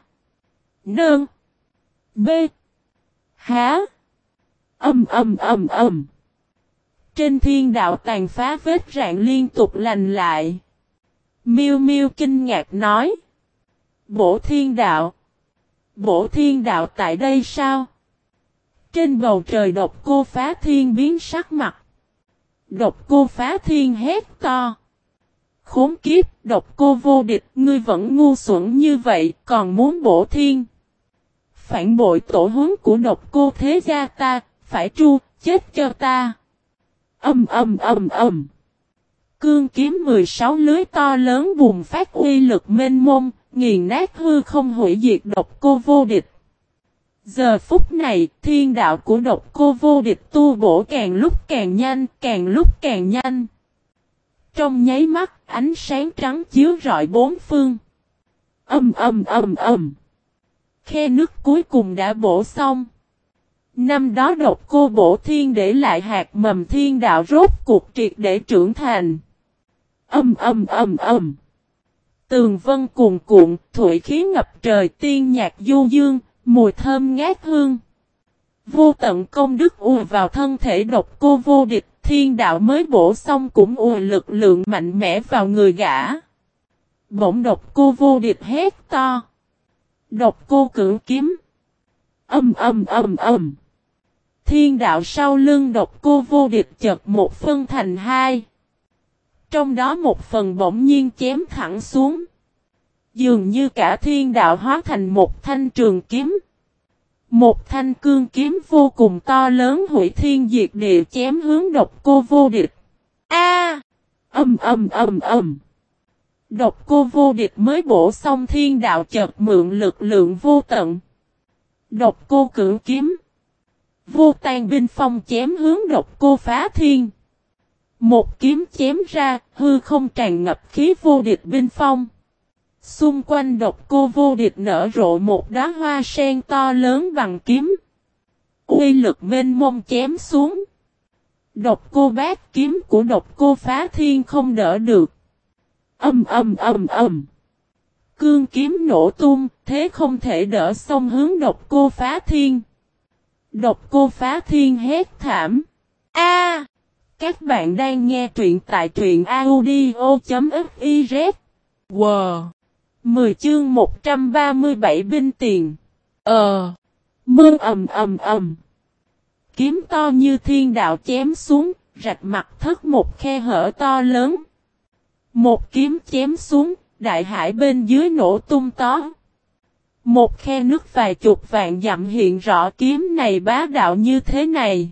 Nương. B. Há. Âm âm âm âm. Trên thiên đạo tàn phá vết rạn liên tục lành lại. Miêu Miêu kinh ngạc nói. Bổ thiên đạo. Bổ thiên đạo tại đây sao? Trên bầu trời độc cô phá thiên biến sắc mặt. Độc cô phá thiên hét to. Khốn kiếp, độc cô vô địch, ngươi vẫn ngu xuẩn như vậy, còn muốn bổ thiên. Phản bội tổ hướng của độc cô thế gia ta, phải tru, chết cho ta. Âm âm âm âm. Cương kiếm 16 lưới to lớn bùng phát uy lực mênh mông, nghiền nát hư không hủy diệt độc cô vô địch. Giờ phút này, thiên đạo của độc cô vô địch tu bổ càng lúc càng nhanh, càng lúc càng nhanh. Trong nháy mắt, ánh sáng trắng chiếu rọi bốn phương. Âm âm âm âm. Khe nước cuối cùng đã bổ xong. Năm đó độc cô bổ thiên để lại hạt mầm thiên đạo rốt cuộc triệt để trưởng thành. Âm âm âm âm. Tường vân cuồn cuộn, thủy khí ngập trời tiên nhạc du dương, mùi thơm ngát hương. Vô tận công đức ùa vào thân thể độc cô vô địch, thiên đạo mới bổ xong cũng ùa lực lượng mạnh mẽ vào người gã. Bỗng độc cô vô địch hét to. Độc cô cưỡng kiếm. Âm âm âm âm. Thiên đạo sau lưng độc cô vô địch chật một phân thành hai. Trong đó một phần bỗng nhiên chém thẳng xuống. Dường như cả thiên đạo hóa thành một thanh trường kiếm. Một thanh cương kiếm vô cùng to lớn hủy thiên diệt địa chém hướng độc cô vô địch. A! Âm âm âm âm. Độc cô vô địch mới bổ xong thiên đạo chợt mượn lực lượng vô tận. Độc cô cưỡng kiếm. Vô tan binh phong chém hướng độc cô phá thiên. Một kiếm chém ra, hư không tràn ngập khí vô địch binh phong. Xung quanh độc cô vô địch nở rộ một đá hoa sen to lớn bằng kiếm. Uy lực mênh mông chém xuống. Độc cô bát kiếm của độc cô phá thiên không đỡ được. Âm âm âm âm. Cương kiếm nổ tung, thế không thể đỡ xong hướng độc cô phá thiên. Độc cô phá thiên hét thảm. A! các bạn đang nghe truyện tại truyện audio.fif. Wow! 10 chương 137 binh tiền. Ờ. Mưa ầm ầm ầm. Kiếm to như thiên đạo chém xuống, rạch mặt thất một khe hở to lớn. Một kiếm chém xuống, đại hải bên dưới nổ tung tó. Một khe nước vài chục vạn dặm hiện rõ kiếm này bá đạo như thế này.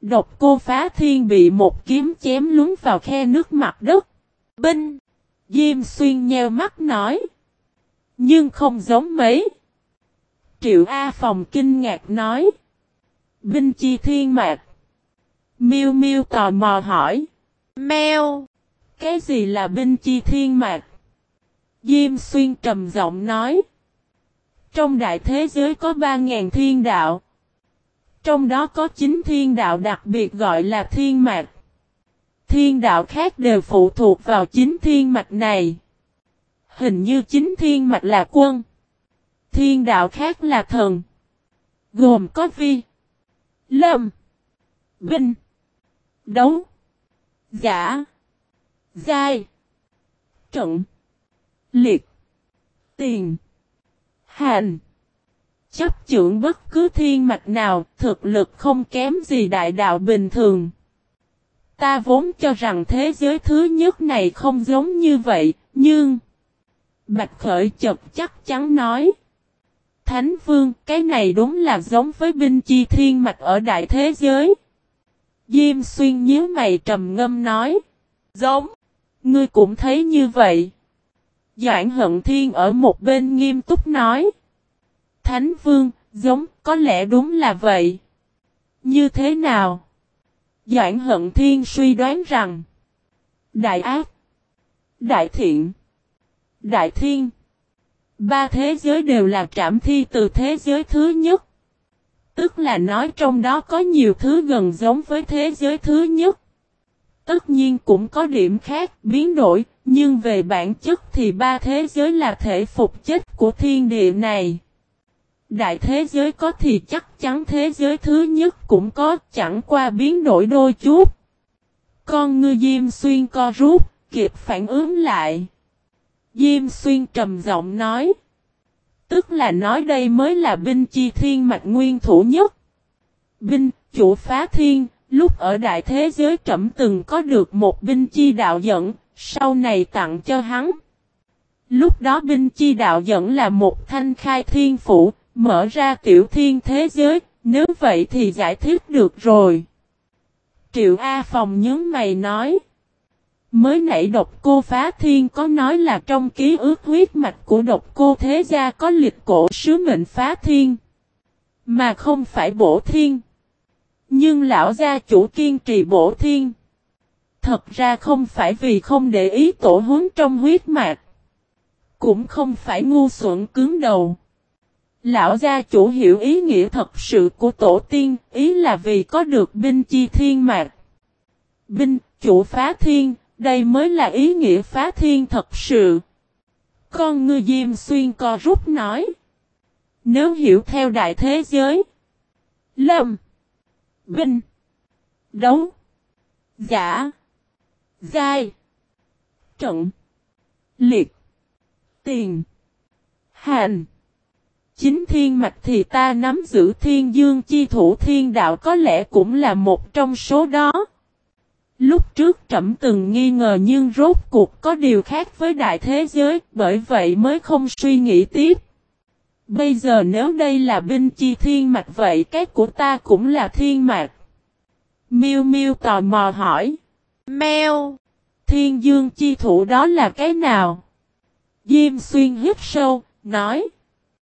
Độc cô phá thiên bị một kiếm chém lún vào khe nước mặt đất. Binh! Diêm xuyên nheo mắt nói. Nhưng không giống mấy. Triệu A Phòng kinh ngạc nói. Binh chi thiên mạc. Miêu miêu tò mò hỏi. Mèo! Cái gì là binh chi thiên mạc? Diêm xuyên trầm giọng nói. Trong đại thế giới có 3.000 thiên đạo. Trong đó có 9 thiên đạo đặc biệt gọi là thiên mạch. Thiên đạo khác đều phụ thuộc vào chính thiên mạch này. Hình như chính thiên mạch là quân. Thiên đạo khác là thần. Gồm có vi. Lâm. Binh. Đấu. Giả. Giai. Trận. Liệt. Tiền. Hành. Chấp trưởng bất cứ thiên mạch nào, thực lực không kém gì đại đạo bình thường. Ta vốn cho rằng thế giới thứ nhất này không giống như vậy, nhưng... Bạch Khởi chật chắc chắn nói. Thánh Vương, cái này đúng là giống với binh chi thiên mạch ở đại thế giới. Diêm xuyên nhíu mày trầm ngâm nói. Giống. Ngươi cũng thấy như vậy. Doãn hận thiên ở một bên nghiêm túc nói. Thánh vương, giống, có lẽ đúng là vậy. Như thế nào? Doãn hận thiên suy đoán rằng. Đại ác. Đại thiện. Đại thiên. Ba thế giới đều là trảm thi từ thế giới thứ nhất. Tức là nói trong đó có nhiều thứ gần giống với thế giới thứ nhất. Tất nhiên cũng có điểm khác, biến đổi, nhưng về bản chất thì ba thế giới là thể phục chết của thiên địa này. Đại thế giới có thì chắc chắn thế giới thứ nhất cũng có chẳng qua biến đổi đôi chút. Con ngư Diêm Xuyên co rút, kịp phản ứng lại. Diêm Xuyên trầm giọng nói. Tức là nói đây mới là binh chi thiên mạch nguyên thủ nhất. Binh, chủ phá thiên, lúc ở đại thế giới trẩm từng có được một binh chi đạo dẫn, sau này tặng cho hắn. Lúc đó binh chi đạo dẫn là một thanh khai thiên phủ, mở ra tiểu thiên thế giới, nếu vậy thì giải thích được rồi. Triệu A Phòng nhớ mày nói. Mới nãy độc cô phá thiên có nói là trong ký ức huyết mạch của độc cô thế gia có lịch cổ sứ mệnh phá thiên. Mà không phải bổ thiên. Nhưng lão gia chủ kiên trì bổ thiên. Thật ra không phải vì không để ý tổ huấn trong huyết mạch. Cũng không phải ngu xuẩn cứng đầu. Lão gia chủ hiểu ý nghĩa thật sự của tổ tiên, ý là vì có được binh chi thiên mạc. Binh, chủ phá thiên, đây mới là ý nghĩa phá thiên thật sự. Con ngư diêm xuyên co rút nói. Nếu hiểu theo đại thế giới. Lâm. Binh. Đấu. Giả. Giai. Trận. Liệt. Tiền. Hành. Chính thiên mạch thì ta nắm giữ thiên dương chi thủ thiên đạo có lẽ cũng là một trong số đó. Lúc trước trẫm từng nghi ngờ nhưng rốt cuộc có điều khác với đại thế giới, bởi vậy mới không suy nghĩ tiếp. Bây giờ nếu đây là binh chi thiên mạch vậy cái của ta cũng là thiên mạch. Miêu Miêu tò mò hỏi. Mèo, thiên dương chi thủ đó là cái nào? Diêm xuyên hít sâu, nói.